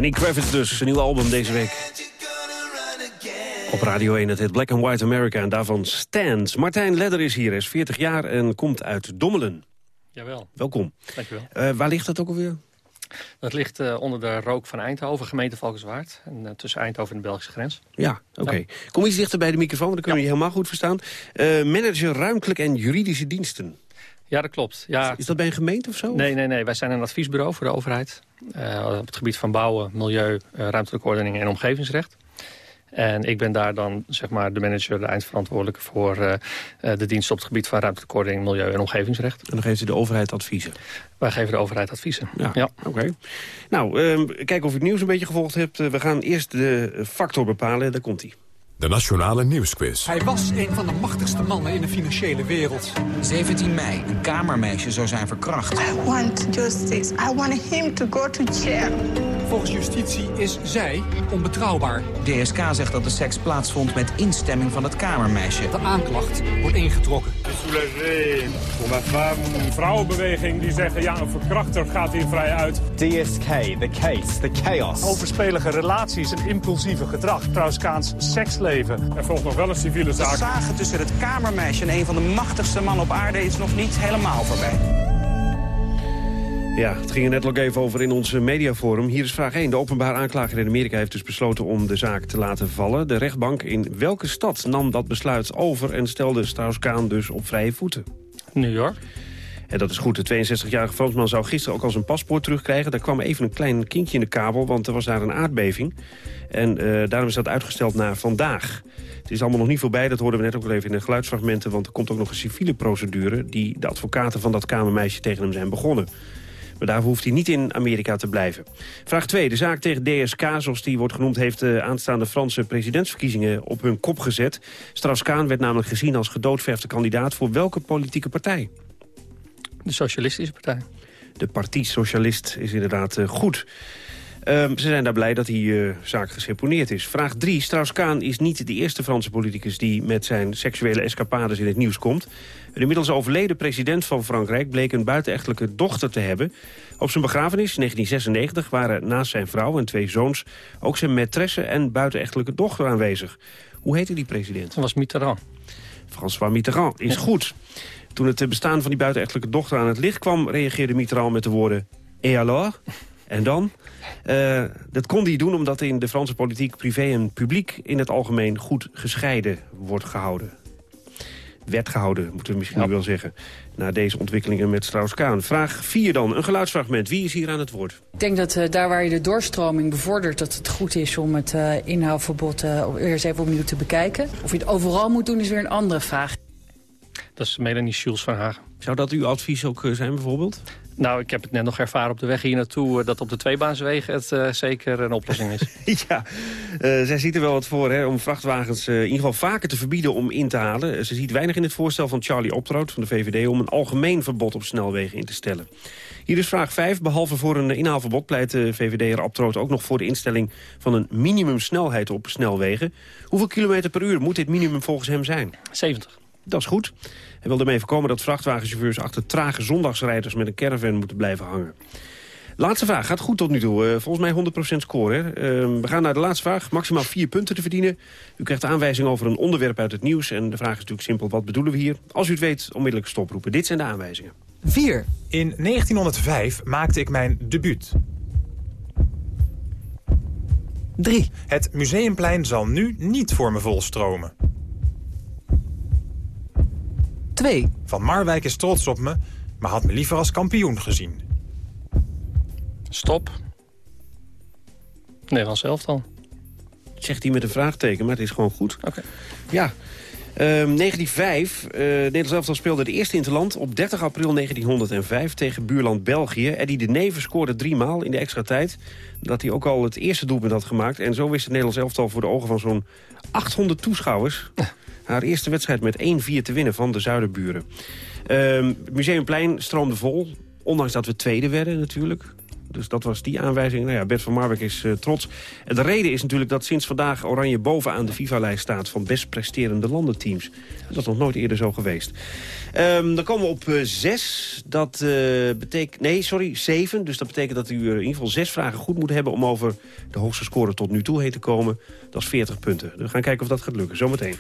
Lenny Kravitz dus, zijn nieuwe album deze week. Op Radio 1, het heet Black and White America en daarvan Stands. Martijn Ledder is hier, is 40 jaar en komt uit Dommelen. Jawel. Welkom. Dankjewel. Eh, waar ligt dat ook alweer? Dat ligt eh, onder de rook van Eindhoven, gemeente Valkenswaard. En eh, tussen Eindhoven en de Belgische grens. Ja, oké. Ja. Kom iets dichter bij de microfoon, dan kunnen we je helemaal goed verstaan. Manager ruimtelijk en juridische diensten. Ja, dat klopt. Ja. Is dat bij een gemeente of zo? Nee, nee, nee. Wij zijn een adviesbureau voor de overheid. eh, op het gebied van bouwen, milieu, eh, ruimtelijke ordening en omgevingsrecht. En ik ben daar dan zeg maar de manager, de eindverantwoordelijke voor eh, de dienst op het gebied van ruimtelijke ordening, milieu en omgevingsrecht. En dan geeft u de overheid adviezen? Wij geven de overheid adviezen. Ja, oké. Nou, ehm, kijk of u het nieuws een beetje gevolgd hebt. We gaan eerst de factor bepalen, daar komt hij. De Nationale Nieuwsquiz. Hij was een van de machtigste mannen in de financiële wereld. 17 mei, een kamermeisje zou zijn verkracht. I want justice. I want him to go to jail. Volgens justitie is zij onbetrouwbaar. DSK zegt dat de seks plaatsvond met instemming van het kamermeisje. De aanklacht wordt ingetrokken. Een vrouwenbeweging die zeggen, ja, een verkrachter gaat hier vrij uit. DSK, the case, the chaos. Overspelige relaties en impulsieve gedrag. Strauss-Kaans seksleven. Er volgt nog wel een civiele De zaak. zagen tussen het kamermeisje en een van de machtigste mannen op aarde is nog niet helemaal voorbij. Ja, het ging er net ook even over in ons eh, mediaforum. Hier is vraag 1. De openbaar aanklager in Amerika heeft dus besloten om de zaak te laten vallen. De rechtbank in welke stad nam dat besluit over en stelde Strauss-Kaan dus op vrije voeten? New York. En dat is goed. De 62-jarige Fransman zou gisteren ook al zijn paspoort terugkrijgen. Daar kwam even een klein kinkje in de kabel, want er was daar een aardbeving. En eh, daarom is dat uitgesteld naar vandaag. Het is allemaal nog niet voorbij, dat hoorden we net ook al even in de geluidsfragmenten... want er komt ook nog een civiele procedure... die de advocaten van dat kamermeisje tegen hem zijn begonnen. Maar daarvoor hoeft hij niet in Amerika te blijven. Vraag 2. De zaak tegen DSK, zoals die wordt genoemd... heeft de aanstaande Franse presidentsverkiezingen op hun kop gezet. Strauss-Kaan werd namelijk gezien als gedoodverfde kandidaat... voor welke politieke partij? De Socialistische Partij. De Partie Socialist is inderdaad eh, goed. Ehm, ze zijn daar blij dat die eh, zaak geseponeerd is. Vraag 3. Strauss-Kaan is niet de eerste Franse politicus... die met zijn seksuele escapades in het nieuws komt. De inmiddels overleden president van Frankrijk... bleek een buitenechtelijke dochter te hebben. Op zijn begrafenis in 1996 waren naast zijn vrouw en twee zoons... ook zijn maîtresse en buitenechtelijke dochter aanwezig. Hoe heette die president? Dat was Mitterrand. François Mitterrand is goed. Toen het bestaan van die buitenechtelijke dochter aan het licht kwam... reageerde Mitterrand met de woorden... Et alors? En dan? Eh, dat kon hij doen omdat in de Franse politiek privé en publiek... in het algemeen goed gescheiden wordt gehouden. Werd gehouden, moeten we misschien wel zeggen. Na deze ontwikkelingen met Strauss-Kaan. Vraag 4 dan, een geluidsfragment. Wie is hier aan het woord? Ik denk dat eh, daar waar je de doorstroming bevordert... dat het goed is om het eh, inhaalverbod eh, eerst even opnieuw te bekijken. Of je het overal moet doen is weer een andere vraag. Dat is Melanie Schulz van Hagen. Zou dat uw advies ook eh, zijn bijvoorbeeld? Nou, ik heb het net nog ervaren op de weg hier naartoe... eh, dat op de tweebaanswegen het eh, zeker een oplossing is. ja, eh, zij ziet er wel wat voor hè, om vrachtwagens in ieder geval vaker te verbieden om in te halen. Ze ziet weinig in het voorstel van Charlie Optroot van de VVD... om een algemeen verbod op snelwegen in te stellen. Hier is vraag 5. Behalve voor een inhaalverbod pleit de VVD'er Optroot ook nog voor de instelling van een minimumsnelheid op snelwegen. Hoeveel kilometer per uur moet dit minimum volgens hem zijn? 70. Dat is goed. Hij wil ermee voorkomen dat vrachtwagenchauffeurs achter trage zondagsrijders met een caravan moeten blijven hangen. Laatste vraag. Gaat goed tot nu toe. Eh, volgens mij 100% score. Hè? Eh, we gaan naar de laatste vraag. Maximaal vier punten te verdienen. U krijgt de aanwijzing over een onderwerp uit het nieuws. En de vraag is natuurlijk simpel. Wat bedoelen we hier? Als u het weet, onmiddellijk stoproepen. Dit zijn de aanwijzingen. 4. In 1905 maakte ik mijn debuut. 3. Het Museumplein zal nu niet voor me volstromen. 2. Van Marwijk is trots op me, maar had me liever als kampioen gezien. Stop. Nederlands elftal. Zegt hij met een vraagteken, maar het is gewoon goed. Oké. Ja. Ehm 1905, eh Nederlands elftal speelde de eerste interland op 30 april 1905 tegen buurland België. Eddie de Neven scoorde drie maal in de extra tijd. Dat hij ook al het eerste doelpunt had gemaakt. En zo wist het Nederlands elftal voor de ogen van zo'n 800 toeschouwers... haar eerste wedstrijd met 1-4 te winnen van de zuiderburen. Ehm het Museumplein stroomde vol, ondanks dat we tweede werden natuurlijk. Dus dat was die aanwijzing. Nou ja, Bert van Marwijk is eh, trots. En de reden is natuurlijk dat sinds vandaag Oranje bovenaan de FIFA-lijst staat... van best presterende landenteams. Dat is nog nooit eerder zo geweest. Ehm, dan komen we op eh, zes. Dat eh, betekent... Nee, sorry, zeven. Dus dat betekent dat u in ieder geval zes vragen goed moet hebben... om over de hoogste score tot nu toe heen te komen. Dat is 40 punten. We gaan kijken of dat gaat lukken. Zometeen.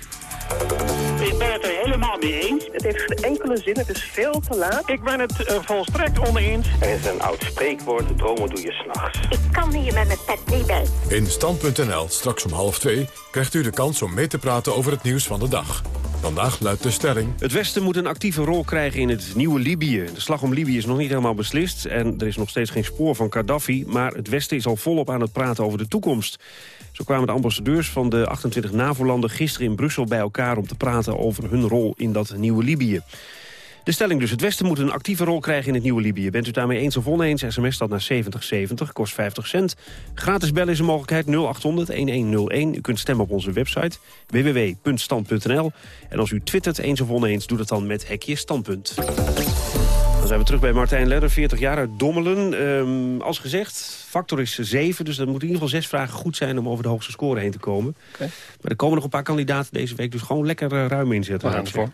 Helemaal mee eens. Het heeft geen enkele zin, het is veel te laat. Ik ben het eh, volstrekt oneens. Er is een oud spreekwoord, dromen doe je s'nachts. Ik kan hier met mijn pet niet bij. In Stand.nl, straks om half twee, krijgt u de kans om mee te praten over het nieuws van de dag. Vandaag luidt de stelling... Het Westen moet een actieve rol krijgen in het nieuwe Libië. De slag om Libië is nog niet helemaal beslist... en er is nog steeds geen spoor van Gaddafi... maar het Westen is al volop aan het praten over de toekomst. Zo kwamen de ambassadeurs van de 28 NAVO-landen gisteren in Brussel bij elkaar... om te praten over hun rol in dat nieuwe Libië. De stelling dus, het Westen moet een actieve rol krijgen in het nieuwe Libië. Bent u daarmee eens of oneens, sms dat naar 7070, kost 50 cent. Gratis bellen is een mogelijkheid 0800-1101. U kunt stemmen op onze website www.stand.nl. En als u twittert eens of oneens, doe dat dan met hekje standpunt. Zijn we terug bij Martijn Ledder, 40 jaar uit Dommelen. Ehm, als gezegd, factor is 7, dus dat moet in ieder geval zes vragen goed zijn... om over de hoogste score heen te komen. Maar er komen nog een paar kandidaten deze week, dus gewoon lekker eh, ruim inzetten. We gaan ervoor.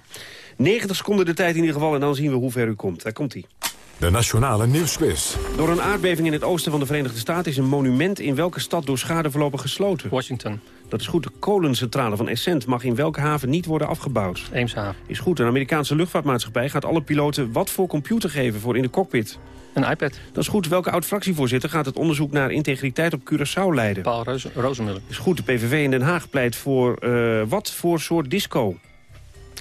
90 seconden de tijd in ieder geval en dan zien we hoe ver u komt. Daar komt hij. De Nationale Nieuwsquiz. Door een aardbeving in het oosten van de Verenigde Staten... is een monument in welke stad door schade voorlopig gesloten? Washington. Dat is goed. De kolencentrale van Essent mag in welke haven niet worden afgebouwd? Eemshaven. Is goed. Een Amerikaanse luchtvaartmaatschappij gaat alle piloten wat voor computer geven voor in de cockpit? Een iPad. Dat is goed. Welke oud-fractievoorzitter gaat het onderzoek naar integriteit op Curaçao leiden? Paul Roos Rozenmuller. Is goed. De PVV in Den Haag pleit voor eh, wat voor soort disco?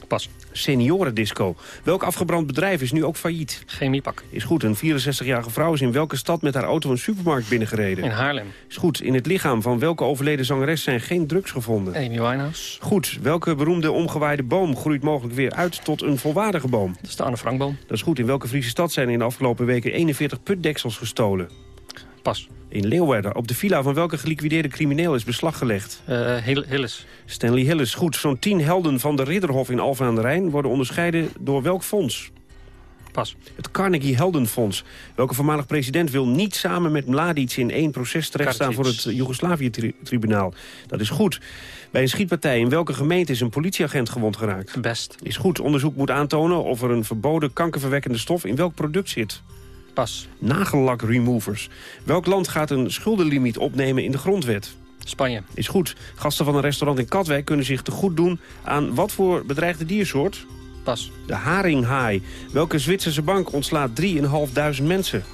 Pas. Seniorendisco. Welk afgebrand bedrijf is nu ook failliet? Chemiepak. Is goed. Een 64-jarige vrouw is in welke stad met haar auto een supermarkt binnengereden? In Haarlem. Is goed. In het lichaam van welke overleden zangeres zijn geen drugs gevonden? Amy Winehouse. Goed. Welke beroemde omgewaaide boom groeit mogelijk weer uit tot een volwaardige boom? Dat is de Anne Frankboom. Dat is goed. In welke Friese stad zijn in de afgelopen weken 41 putdeksels gestolen? Pas. In Leeuwarden. Op de villa van welke geliquideerde crimineel is beslag gelegd? Uh, Hillis. Stanley Hillis. Goed. Zo'n tien helden van de Ridderhof in Alphen aan de Rijn... worden onderscheiden door welk fonds? Pas. Het Carnegie Heldenfonds. Welke voormalig president wil niet samen met Mladic in één proces terechtstaan voor het Joegoslavië-tribunaal? Dat is goed. Bij een schietpartij in welke gemeente is een politieagent gewond geraakt? Best. Is goed. Onderzoek moet aantonen of er een verboden kankerverwekkende stof in welk product zit. Pas. Nagellak removers. Welk land gaat een schuldenlimiet opnemen in de grondwet? Spanje. Is goed. Gasten van een restaurant in Katwijk kunnen zich te goed doen aan wat voor bedreigde diersoort? Pas. De haringhaai. Welke Zwitserse bank ontslaat 3.500 mensen?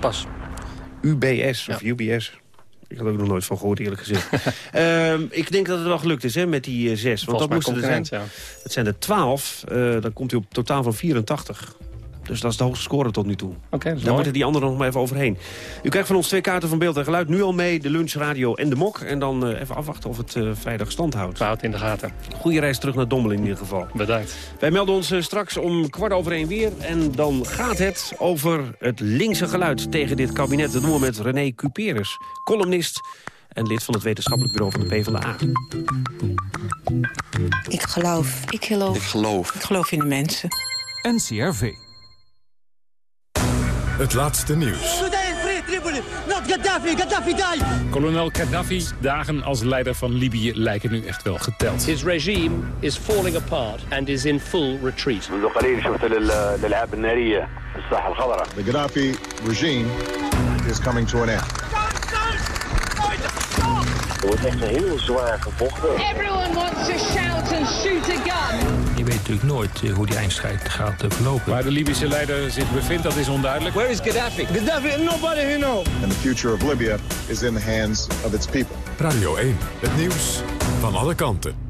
Pas. UBS of UBS. Ik had er ook nog nooit van gehoord, eerlijk gezegd. Ehm, ik denk dat het wel gelukt is hè, met die eh, zes. Want Volgens dat moesten er zijn. ja. Het zijn er 12. eh, dan komt u op totaal van 84. Dus dat is de hoogste score tot nu toe. Oké, mooi. moeten die anderen nog maar even overheen. U krijgt van ons twee kaarten van beeld en geluid. Nu al mee, de lunch, radio en de mok. En dan eh, even afwachten of het eh, vrijdag stand houdt. Fout in de gaten. Goede reis terug naar Dommel in ieder geval. Bedankt. Wij melden ons eh, straks om kwart over één weer. En dan gaat het over het linkse geluid tegen dit kabinet. Dat doen we met René Cuperus, columnist en lid van het wetenschappelijk bureau van de PvdA. Ik geloof. Ik geloof. Ik geloof. Ik geloof in de mensen. NCRV. Het laatste nieuws. Kolonel Gaddafi, dagen als leider van Libië lijken nu echt wel geteld. His regime is falling apart and is in full retreat. The Gaddafi regime is coming to an end. Er wordt echt een heel zwaar gevochten. Everyone wants to shout and shoot a gun. Je weet natuurlijk nooit eh, hoe die eindstrijd gaat eh, verlopen. Waar de Libische leider zich bevindt, dat is onduidelijk. Where is Gaddafi? Gaddafi, nobody here know. And the future of Libya is in the hands of its people. Radio 1, het nieuws van alle kanten.